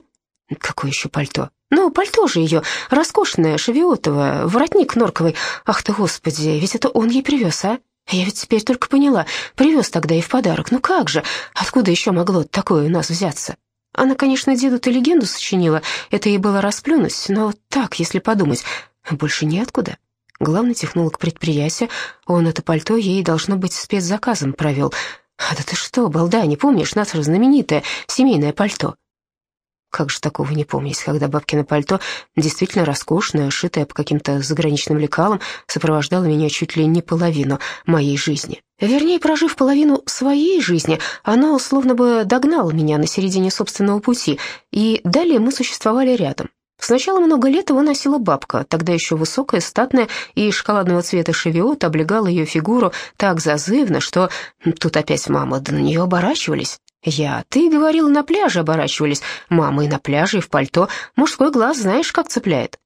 Speaker 1: Какое еще пальто? Ну, пальто же ее, роскошное, шевиотовое, воротник норковый. Ах ты, господи, ведь это он ей привез, а? Я ведь теперь только поняла, привез тогда и в подарок. Ну как же, откуда еще могло такое у нас взяться? Она, конечно, деду-то легенду сочинила, это ей было расплюнуть, но так, если подумать, больше неоткуда. Главный технолог предприятия, он это пальто ей, должно быть, спецзаказом провел. «А да ты что, балда, не помнишь наше знаменитое семейное пальто?» Как же такого не помнить, когда бабкино пальто, действительно роскошное, шитое по каким-то заграничным лекалам, сопровождало меня чуть ли не половину моей жизни. Вернее, прожив половину своей жизни, оно словно бы догнало меня на середине собственного пути, и далее мы существовали рядом. Сначала много лет его носила бабка, тогда еще высокая, статная, и шоколадного цвета шевиот облегал ее фигуру так зазывно, что тут опять мама, да на нее оборачивались. Я, ты говорила, на пляже оборачивались. Мама и на пляже, и в пальто. Мужской глаз знаешь, как цепляет.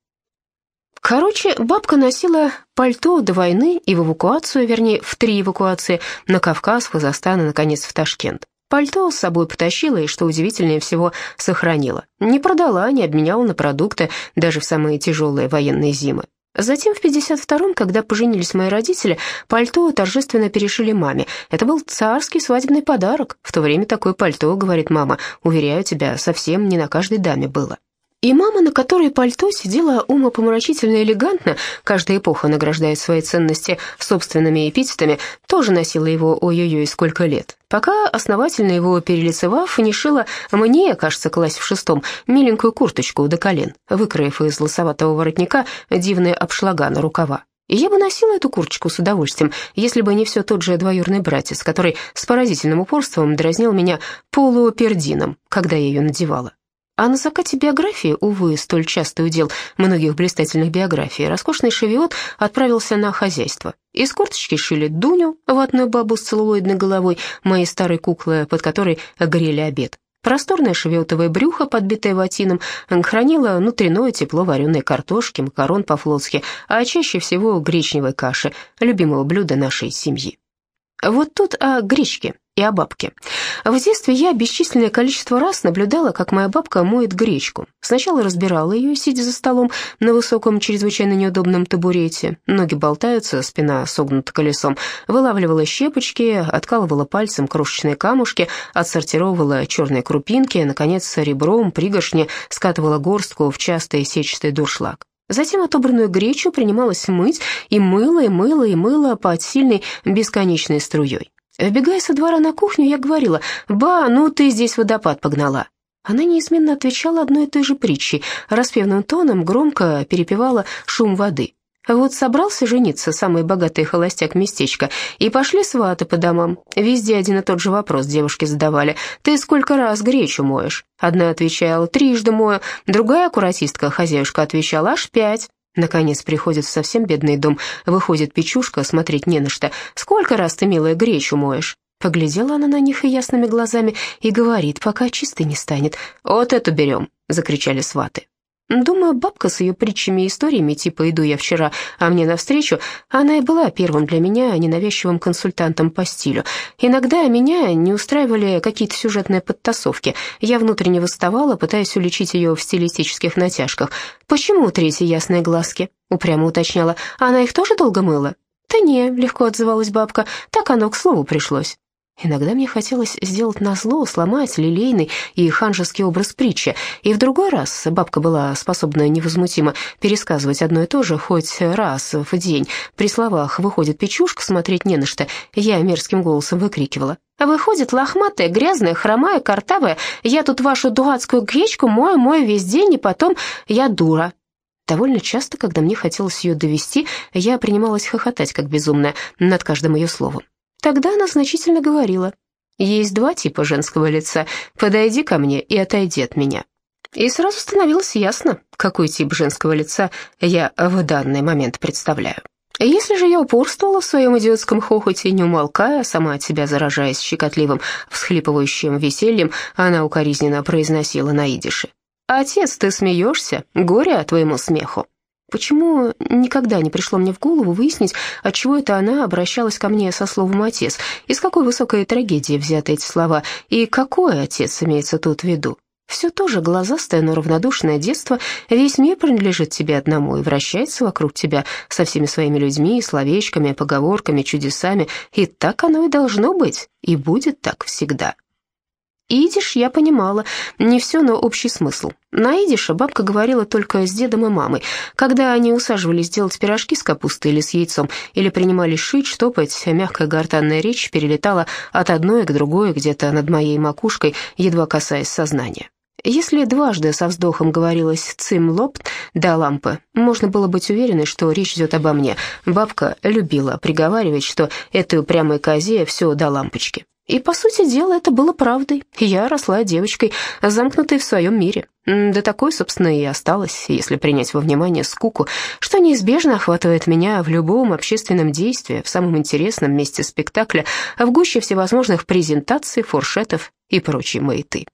Speaker 1: Короче, бабка носила пальто до войны и в эвакуацию, вернее, в три эвакуации, на Кавказ, Казахстан и, наконец, в Ташкент. Пальто с собой потащила и, что удивительнее всего, сохранила. Не продала, не обменяла на продукты, даже в самые тяжелые военные зимы. Затем в 52-м, когда поженились мои родители, пальто торжественно перешили маме. Это был царский свадебный подарок. В то время такое пальто, говорит мама, уверяю тебя, совсем не на каждой даме было. И мама, на которой пальто сидела умопомрачительно элегантно, каждая эпоха награждает свои ценности собственными эпитетами, тоже носила его ой-ой-ой сколько лет. Пока, основательно его перелицевав, не шила мне, кажется, класть в шестом, миленькую курточку до колен, выкроив из лосоватого воротника дивные обшлага на рукава. Я бы носила эту курточку с удовольствием, если бы не все тот же двоюрный братец, который с поразительным упорством дразнил меня полупердином, когда я ее надевала. А на закате биографии, увы, столь частый удел многих блистательных биографий, роскошный шевиот отправился на хозяйство. Из курточки шили Дуню, ватную бабу с целлулоидной головой, моей старой куклы, под которой грели обед. Просторное шевиотовое брюхо, подбитое ватином, хранило внутреннее тепло вареной картошки, макарон по-флотски, а чаще всего гречневой каши, любимого блюда нашей семьи. Вот тут о гречке и о бабке. В детстве я бесчисленное количество раз наблюдала, как моя бабка моет гречку. Сначала разбирала ее, сидя за столом на высоком, чрезвычайно неудобном табурете. Ноги болтаются, спина согнута колесом. Вылавливала щепочки, откалывала пальцем крошечные камушки, отсортировывала черные крупинки, наконец, ребром, пригоршни скатывала горстку в частый сетчатый дуршлаг. Затем отобранную гречу принималась мыть, и мыла, и мыла, и мыла под сильной бесконечной струей. Вбегая со двора на кухню, я говорила, «Ба, ну ты здесь водопад погнала». Она неизменно отвечала одной и той же притчей, распевным тоном громко перепевала шум воды. Вот собрался жениться самый богатый холостяк местечка, и пошли сваты по домам. Везде один и тот же вопрос девушки задавали. «Ты сколько раз гречу моешь?» Одна отвечала «трижды мою», другая аккуратистка, хозяюшка, отвечала «аж пять». Наконец приходит в совсем бедный дом, выходит печушка, смотреть не на что. «Сколько раз ты, милая, гречу моешь?» Поглядела она на них и ясными глазами и говорит, пока чистой не станет. «Вот эту берем!» — закричали сваты. Думаю, бабка с ее притчами и историями, типа «иду я вчера, а мне навстречу», она и была первым для меня ненавязчивым консультантом по стилю. Иногда меня не устраивали какие-то сюжетные подтасовки. Я внутренне восставала, пытаясь уличить ее в стилистических натяжках. «Почему третьи ясные глазки?» — упрямо уточняла. «Она их тоже долго мыла?» «Да не», — легко отзывалась бабка, — «так оно к слову пришлось». Иногда мне хотелось сделать назло, сломать лилейный и ханжеский образ притчи, и в другой раз бабка была способна невозмутимо пересказывать одно и то же хоть раз в день. При словах «выходит печушка, смотреть не на что», я мерзким голосом выкрикивала. «Выходит лохматая, грязная, хромая, картавая, я тут вашу дурацкую гречку мою-мою весь день, и потом я дура». Довольно часто, когда мне хотелось ее довести, я принималась хохотать, как безумная, над каждым ее словом. Тогда она значительно говорила, «Есть два типа женского лица, подойди ко мне и отойди от меня». И сразу становилось ясно, какой тип женского лица я в данный момент представляю. Если же я упорствовала в своем идиотском хохоте, не умолкая, сама от себя заражаясь щекотливым, всхлипывающим весельем, она укоризненно произносила на идише. «Отец, ты смеешься? Горе твоему смеху!» Почему никогда не пришло мне в голову выяснить, отчего это она обращалась ко мне со словом «отец», из какой высокой трагедии взяты эти слова, и какой отец имеется тут в виду? Все тоже глазастое, но равнодушное детство, весь мир принадлежит тебе одному и вращается вокруг тебя со всеми своими людьми, словечками, поговорками, чудесами, и так оно и должно быть, и будет так всегда. Идиш я понимала, не все, но общий смысл. На идише бабка говорила только с дедом и мамой. Когда они усаживались делать пирожки с капустой или с яйцом, или принимались шить, штопать, мягкая гортанная речь перелетала от одной к другой, где-то над моей макушкой, едва касаясь сознания. Если дважды со вздохом говорилось «цим лоб» до лампы, можно было быть уверенной, что речь идет обо мне. Бабка любила приговаривать, что этой упрямой козе все до лампочки. И, по сути дела, это было правдой. Я росла девочкой, замкнутой в своем мире. Да такой, собственно, и осталась, если принять во внимание скуку, что неизбежно охватывает меня в любом общественном действии, в самом интересном месте спектакля, в гуще всевозможных презентаций, фуршетов и прочей маяты.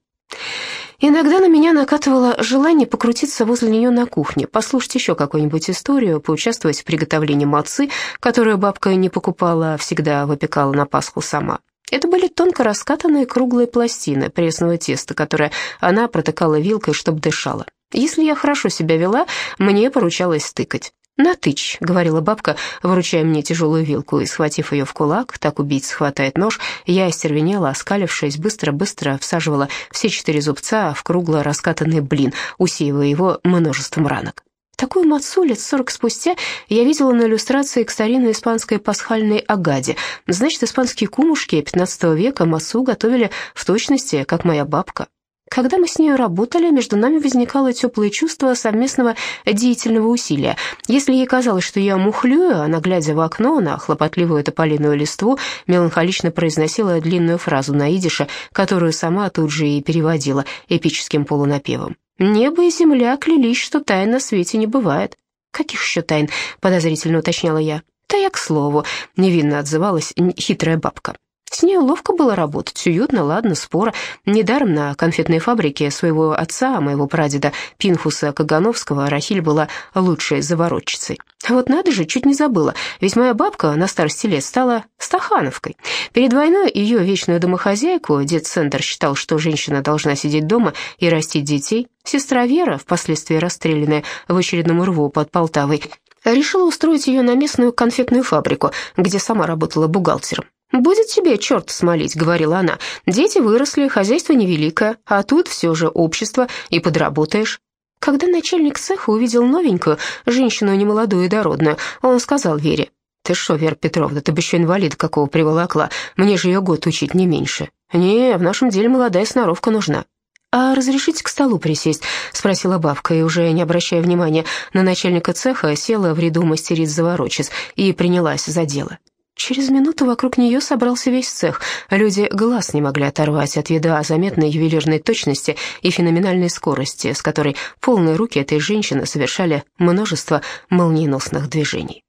Speaker 1: Иногда на меня накатывало желание покрутиться возле нее на кухне, послушать еще какую-нибудь историю, поучаствовать в приготовлении мацы, которую бабка не покупала, а всегда выпекала на Пасху сама. Это были тонко раскатанные круглые пластины пресного теста, которое она протыкала вилкой, чтобы дышала. Если я хорошо себя вела, мне поручалось стыкать. «Натычь», — говорила бабка, выручая мне тяжелую вилку, и, схватив ее в кулак, так убийца хватает нож, я остервенела, оскалившись, быстро-быстро всаживала все четыре зубца в кругло раскатанный блин, усеивая его множеством ранок. Такую мацу лет сорок спустя я видела на иллюстрации к старинной испанской пасхальной агаде. Значит, испанские кумушки XV века мацу готовили в точности, как моя бабка. Когда мы с ней работали, между нами возникало теплое чувство совместного деятельного усилия. Если ей казалось, что я мухлюю, она, глядя в окно на хлопотливую тополиную листву, меланхолично произносила длинную фразу на идише, которую сама тут же и переводила эпическим полунапевом. «Небо и земля клялись, что тайн на свете не бывает». «Каких еще тайн?» — подозрительно уточняла я. «Да я к слову», — невинно отзывалась хитрая бабка. С ней ловко было работать, уютно, ладно, спора. Недаром на конфетной фабрике своего отца, моего прадеда Пинхуса Кагановского, Рахиль была лучшей заворотчицей. А вот надо же, чуть не забыла, ведь моя бабка на старости лет стала стахановкой. Перед войной ее вечную домохозяйку, дед Сендер считал, что женщина должна сидеть дома и растить детей. Сестра Вера, впоследствии расстрелянная в очередном рву под Полтавой, решила устроить ее на местную конфетную фабрику, где сама работала бухгалтером. «Будет тебе черт смолить», — говорила она. «Дети выросли, хозяйство невеликое, а тут все же общество, и подработаешь». Когда начальник цеха увидел новенькую, женщину немолодую и дородную, он сказал Вере, «Ты что, Вера Петровна, ты бы еще инвалид какого приволокла, мне же ее год учить не меньше». «Не, в нашем деле молодая сноровка нужна». «А разрешите к столу присесть?» — спросила бабка, и уже не обращая внимания на начальника цеха, села в ряду мастериц заворочец и принялась за дело. Через минуту вокруг нее собрался весь цех. Люди глаз не могли оторвать от вида заметной ювелирной точности и феноменальной скорости, с которой полные руки этой женщины совершали множество молниеносных движений.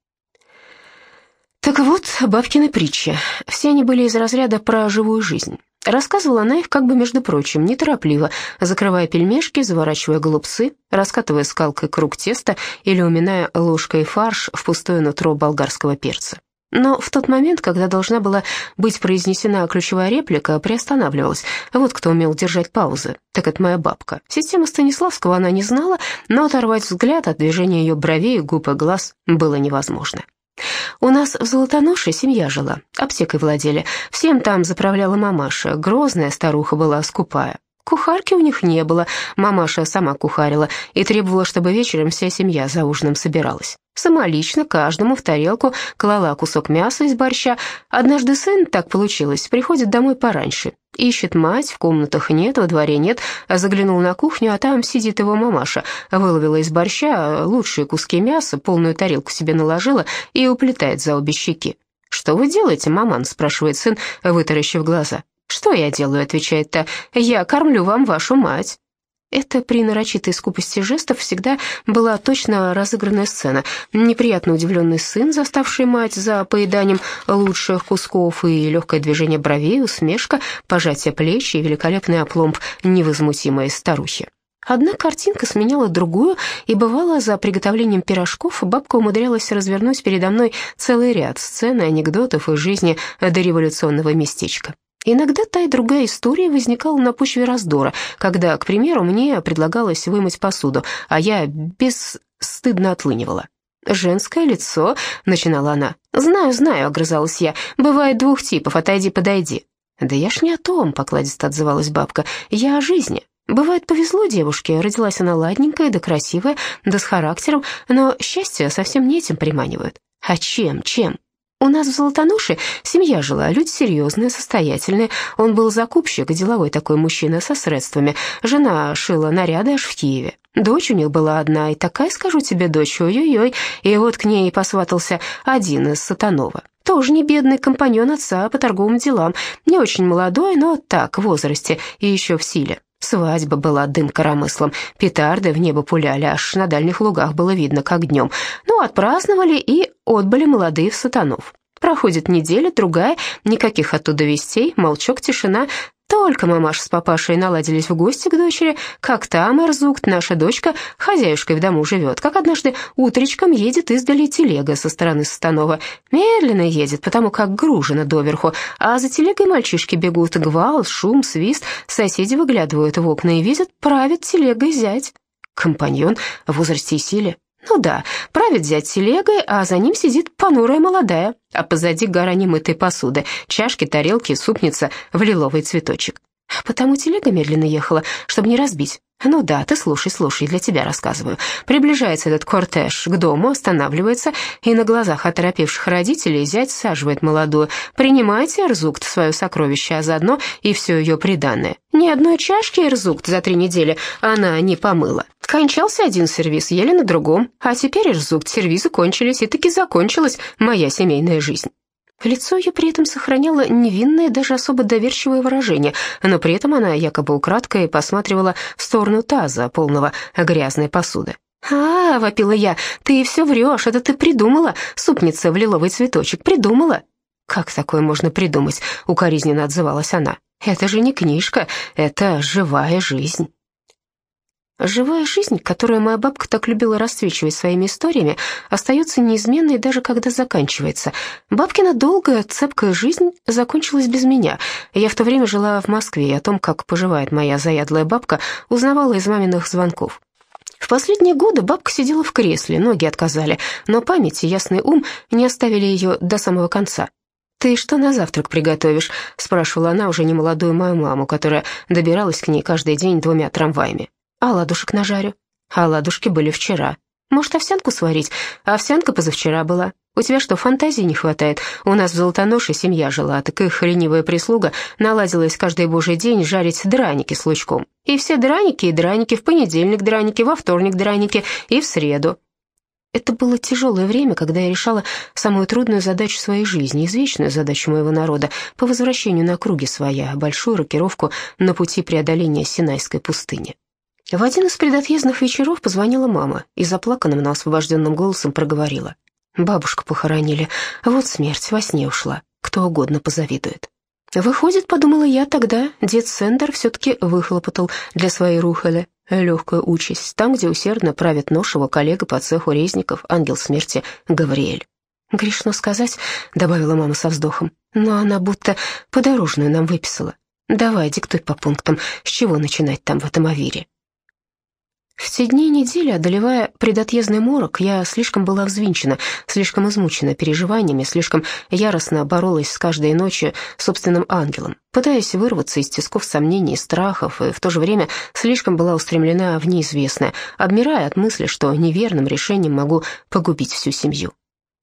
Speaker 1: Так вот, бабкины притчи. Все они были из разряда про живую жизнь. Рассказывала она их как бы, между прочим, неторопливо, закрывая пельмешки, заворачивая голубцы, раскатывая скалкой круг теста или уминая ложкой фарш в пустое нутро болгарского перца. Но в тот момент, когда должна была быть произнесена ключевая реплика, приостанавливалась. Вот кто умел держать паузы, так это моя бабка. Систему Станиславского она не знала, но оторвать взгляд от движения ее бровей, губ и глаз было невозможно. У нас в Золотоноше семья жила, аптекой владели. Всем там заправляла мамаша, грозная старуха была, скупая. Кухарки у них не было, мамаша сама кухарила и требовала, чтобы вечером вся семья за ужином собиралась. Самолично каждому в тарелку клала кусок мяса из борща. Однажды сын, так получилось, приходит домой пораньше. Ищет мать, в комнатах нет, во дворе нет. Заглянул на кухню, а там сидит его мамаша. Выловила из борща лучшие куски мяса, полную тарелку себе наложила и уплетает за обе щеки. «Что вы делаете, маман?» – спрашивает сын, вытаращив глаза. «Что я делаю?» — отвечает та. «Я кормлю вам вашу мать». Это при нарочитой скупости жестов всегда была точно разыгранная сцена. Неприятно удивленный сын, заставший мать за поеданием лучших кусков, и легкое движение бровей, усмешка, пожатие плеч и великолепный опломб невозмутимой старухи. Одна картинка сменяла другую, и бывало, за приготовлением пирожков бабка умудрялась развернуть передо мной целый ряд сцен и анекдотов из жизни дореволюционного местечка. Иногда та и другая история возникала на почве раздора, когда, к примеру, мне предлагалось вымыть посуду, а я бесстыдно отлынивала. «Женское лицо», — начинала она. «Знаю, знаю», — огрызалась я. «Бывает двух типов, отойди, подойди». «Да я ж не о том», — покладисто отзывалась бабка. «Я о жизни. Бывает, повезло девушке, родилась она ладненькая, да красивая, да с характером, но счастье совсем не этим приманивают. А чем, чем? У нас в Золотонуше семья жила, люди серьезные, состоятельные. Он был закупщик, деловой такой мужчина со средствами. Жена шила наряды аж в Киеве. Дочь у них была одна, и такая, скажу тебе, дочь, ой-ой-ой. И вот к ней посватался один из Сатанова. Тоже не бедный компаньон отца по торговым делам. Не очень молодой, но так, в возрасте и еще в силе. Свадьба была дым коромыслом, петарды в небо пуляли, аж на дальних лугах было видно, как днем. Ну, отпраздновали и отбыли молодые в сатанов. Проходит неделя, другая, никаких оттуда вестей, молчок, тишина. Только мамаша с папашей наладились в гости к дочери, как там Эрзукт, наша дочка, хозяюшкой в дому живет, как однажды утречком едет издали телега со стороны Станова. Медленно едет, потому как гружена доверху, а за телегой мальчишки бегут, гвал, шум, свист, соседи выглядывают в окна и видят, правит телегой зять. Компаньон в возрасте и силе, Ну да, правит зять телегой, а за ним сидит понурая молодая, а позади гора немытой посуды, чашки, тарелки, супница в лиловый цветочек. Потому телега медленно ехала, чтобы не разбить. «Ну да, ты слушай, слушай, для тебя рассказываю. Приближается этот кортеж к дому, останавливается, и на глазах оторопевших родителей зять саживает молодую. Принимайте, Эрзукт, свое сокровище, а заодно и все ее приданное. Ни одной чашки Эрзукт за три недели она не помыла. Кончался один сервис, еле на другом, а теперь Эрзукт, сервизы кончились, и таки закончилась моя семейная жизнь». Лицо ее при этом сохраняло невинное, даже особо доверчивое выражение, но при этом она якобы украдкой посматривала в сторону таза, полного грязной посуды. «А, — вопила я, — ты все врешь, это ты придумала, супница в лиловый цветочек, придумала». «Как такое можно придумать?» — укоризненно отзывалась она. «Это же не книжка, это живая жизнь». Живая жизнь, которую моя бабка так любила расцвечивать своими историями, остается неизменной даже когда заканчивается. Бабкина долгая, цепкая жизнь закончилась без меня. Я в то время жила в Москве, и о том, как поживает моя заядлая бабка, узнавала из маминых звонков. В последние годы бабка сидела в кресле, ноги отказали, но память и ясный ум не оставили ее до самого конца. «Ты что на завтрак приготовишь?» — спрашивала она уже немолодую мою маму, которая добиралась к ней каждый день двумя трамваями. А ладушек нажарю. А ладушки были вчера. Может, овсянку сварить? А овсянка позавчера была. У тебя что, фантазии не хватает? У нас в Золотоноше семья жила, так их ленивая прислуга наладилась каждый божий день жарить драники с лучком. И все драники и драники, в понедельник драники, во вторник драники и в среду. Это было тяжелое время, когда я решала самую трудную задачу своей жизни, извечную задачу моего народа, по возвращению на круги своя, большую рокировку на пути преодоления Синайской пустыни. В один из предотъездных вечеров позвонила мама и заплаканным, но освобожденным голосом проговорила. «Бабушку похоронили, вот смерть, во сне ушла, кто угодно позавидует». Выходит, подумала я тогда, дед Сендер все-таки выхлопотал для своей рухали легкую участь, там, где усердно правит нож его коллега по цеху резников, ангел смерти Гавриэль. «Грешно сказать», — добавила мама со вздохом, «но она будто подорожную нам выписала. Давай, диктуй по пунктам, с чего начинать там в этом авире». В те дни недели, одолевая предотъездный морок, я слишком была взвинчена, слишком измучена переживаниями, слишком яростно боролась с каждой ночью собственным ангелом, пытаясь вырваться из тисков сомнений и страхов, и в то же время слишком была устремлена в неизвестное, обмирая от мысли, что неверным решением могу погубить всю семью.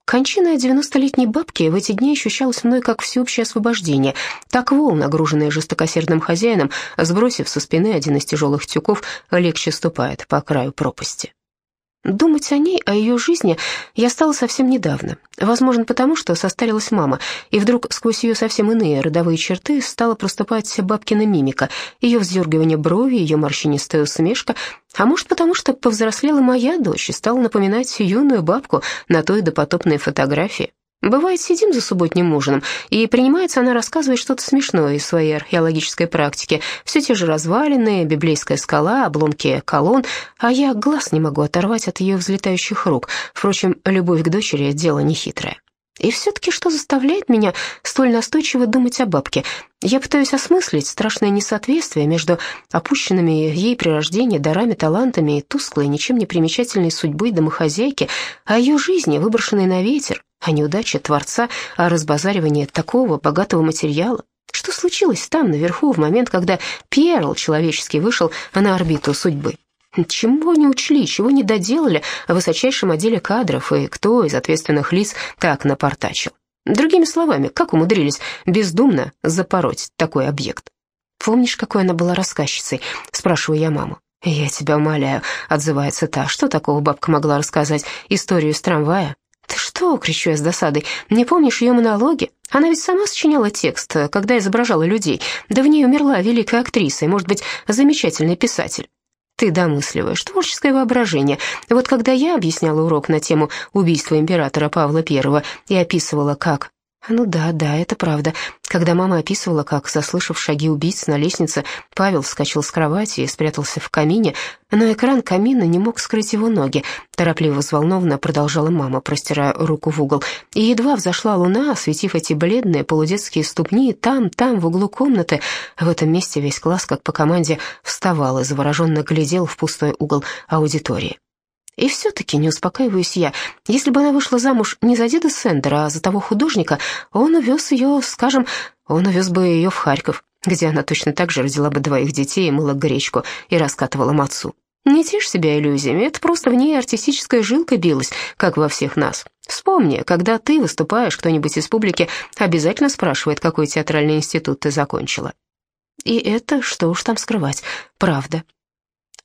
Speaker 1: Кончина девяностолетней бабки в эти дни ощущалась мной как всеобщее освобождение. Так вол, нагруженный жестокосердным хозяином, сбросив со спины один из тяжелых тюков, легче ступает по краю пропасти. Думать о ней, о ее жизни я стала совсем недавно. Возможно, потому что состарилась мама, и вдруг сквозь ее совсем иные родовые черты стала проступать бабкина мимика, ее вздергивание брови, ее морщинистая усмешка, а может, потому что повзрослела моя дочь и стала напоминать юную бабку на той допотопной фотографии. Бывает, сидим за субботним ужином, и принимается она рассказывать что-то смешное из своей археологической практики. Все те же развалины, библейская скала, обломки колонн, а я глаз не могу оторвать от ее взлетающих рук. Впрочем, любовь к дочери — дело нехитрое. И все-таки что заставляет меня столь настойчиво думать о бабке? Я пытаюсь осмыслить страшное несоответствие между опущенными ей при рождении дарами, талантами и тусклой, ничем не примечательной судьбой домохозяйки, о ее жизни, выброшенной на ветер, о неудаче Творца, о разбазаривании такого богатого материала. Что случилось там, наверху, в момент, когда Перл человеческий вышел на орбиту судьбы? Чему не учли, чего не доделали в высочайшем отделе кадров, и кто из ответственных лиц так напортачил? Другими словами, как умудрились бездумно запороть такой объект? «Помнишь, какой она была рассказчицей?» — спрашиваю я маму. «Я тебя умоляю», — отзывается та. «Что такого бабка могла рассказать? Историю из трамвая?» «Ты что?» — кричу я с досадой. «Не помнишь ее монологи? Она ведь сама сочиняла текст, когда изображала людей. Да в ней умерла великая актриса и, может быть, замечательный писатель. Ты домысливаешь, творческое воображение. Вот когда я объясняла урок на тему убийства императора Павла I и описывала, как ну да, да, это правда. Когда мама описывала, как, заслышав шаги убийц на лестнице, Павел вскочил с кровати и спрятался в камине, но экран камина не мог скрыть его ноги. Торопливо, взволнованно продолжала мама, простирая руку в угол. И едва взошла луна, осветив эти бледные полудетские ступни, там, там, в углу комнаты, в этом месте весь класс, как по команде, вставал и завороженно глядел в пустой угол аудитории. И все-таки не успокаиваюсь я. Если бы она вышла замуж не за деда Сендера, а за того художника, он увез ее, скажем, он увез бы ее в Харьков, где она точно так же родила бы двоих детей, мыла гречку и раскатывала мацу. Не тишь себя иллюзиями, это просто в ней артистическая жилка билась, как во всех нас. Вспомни, когда ты выступаешь, кто-нибудь из публики обязательно спрашивает, какой театральный институт ты закончила. И это, что уж там скрывать, правда.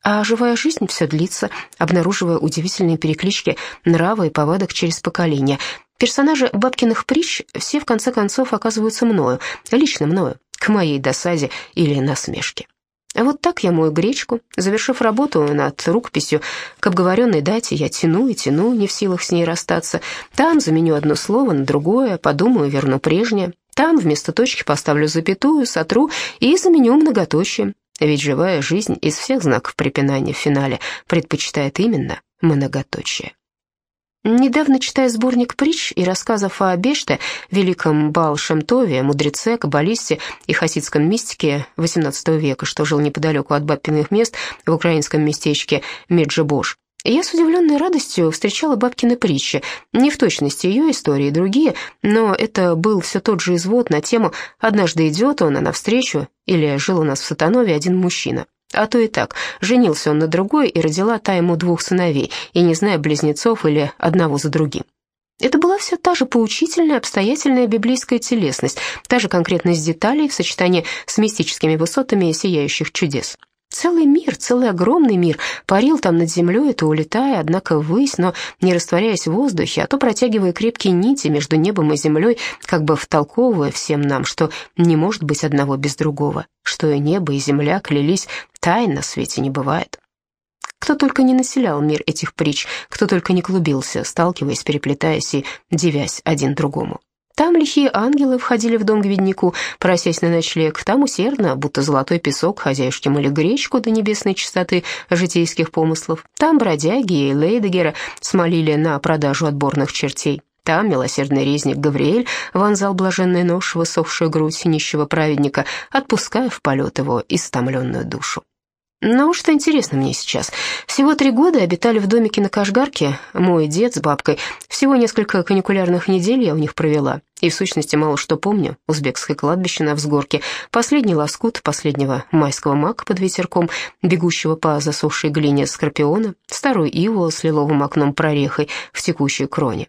Speaker 1: А живая жизнь все длится, обнаруживая удивительные переклички нрава и повадок через поколения. Персонажи бабкиных притч все в конце концов оказываются мною, лично мною, к моей досаде или насмешке. Вот так я мою гречку, завершив работу над рукописью, к обговоренной дате я тяну и тяну, не в силах с ней расстаться. Там заменю одно слово на другое, подумаю, верну прежнее. Там вместо точки поставлю запятую, сотру и заменю многоточием. Ведь живая жизнь из всех знаков препинания в финале предпочитает именно многоточие. Недавно, читая сборник притч и рассказов о Беште, великом Баал-Шемтове, мудреце, каббалисте и хасидском мистике XVIII века, что жил неподалеку от бабкиных мест в украинском местечке Меджибош, я с удивленной радостью встречала бабкины притчи, не в точности ее истории другие, но это был все тот же извод на тему «Однажды идет он, а навстречу» или «Жил у нас в Сатанове один мужчина». А то и так, женился он на другой, и родила та ему двух сыновей, и не зная близнецов или одного за другим. Это была все та же поучительная, обстоятельная библейская телесность, та же конкретность деталей в сочетании с мистическими высотами сияющих чудес. Целый мир, целый огромный мир парил там над землей, то улетая, однако ввысь, но не растворяясь в воздухе, а то протягивая крепкие нити между небом и землей, как бы втолковывая всем нам, что не может быть одного без другого, что и небо, и земля клялись, тайн на свете не бывает. Кто только не населял мир этих притч, кто только не клубился, сталкиваясь, переплетаясь и девясь один другому. Там лихие ангелы входили в дом к бедняку, просясь на ночлег. Там усердно, будто золотой песок, хозяюшки мыли гречку до небесной чистоты житейских помыслов. Там бродяги и лейдегера смолили на продажу отборных чертей. Там милосердный резник Гавриэль вонзал блаженный нож в высохшую грудь нищего праведника, отпуская в полет его истомленную душу. Ну, что интересно мне сейчас. Всего три года обитали в домике на Кашгарке мой дед с бабкой. Всего несколько каникулярных недель я у них провела. И в сущности мало что помню. Узбекское кладбище на взгорке, последний лоскут последнего майского мака под ветерком, бегущего по засохшей глине скорпиона, старую иву с лиловым окном прорехой в текущей кроне.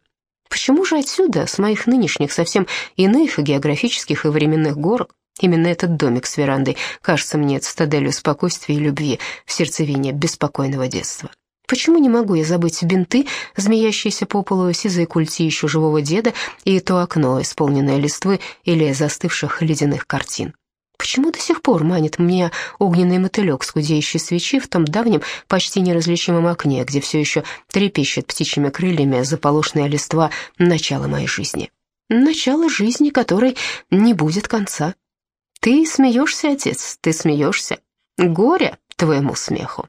Speaker 1: Почему же отсюда, с моих нынешних, совсем иных географических и временных горок, Именно этот домик с верандой кажется мне цитаделью спокойствия и любви в сердцевине беспокойного детства. Почему не могу я забыть бинты, змеящиеся по полу, сизые культи еще живого деда, и то окно, исполненное листвы или застывших ледяных картин? Почему до сих пор манит мне огненный мотылек с свечи в том давнем, почти неразличимом окне, где все еще трепещет птичьими крыльями заполошная листва начала моей жизни? Начало жизни, которой не будет конца. Ты смеешься, отец, ты смеешься. Горе твоему смеху.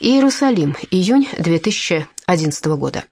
Speaker 1: Иерусалим, июнь 2011 года.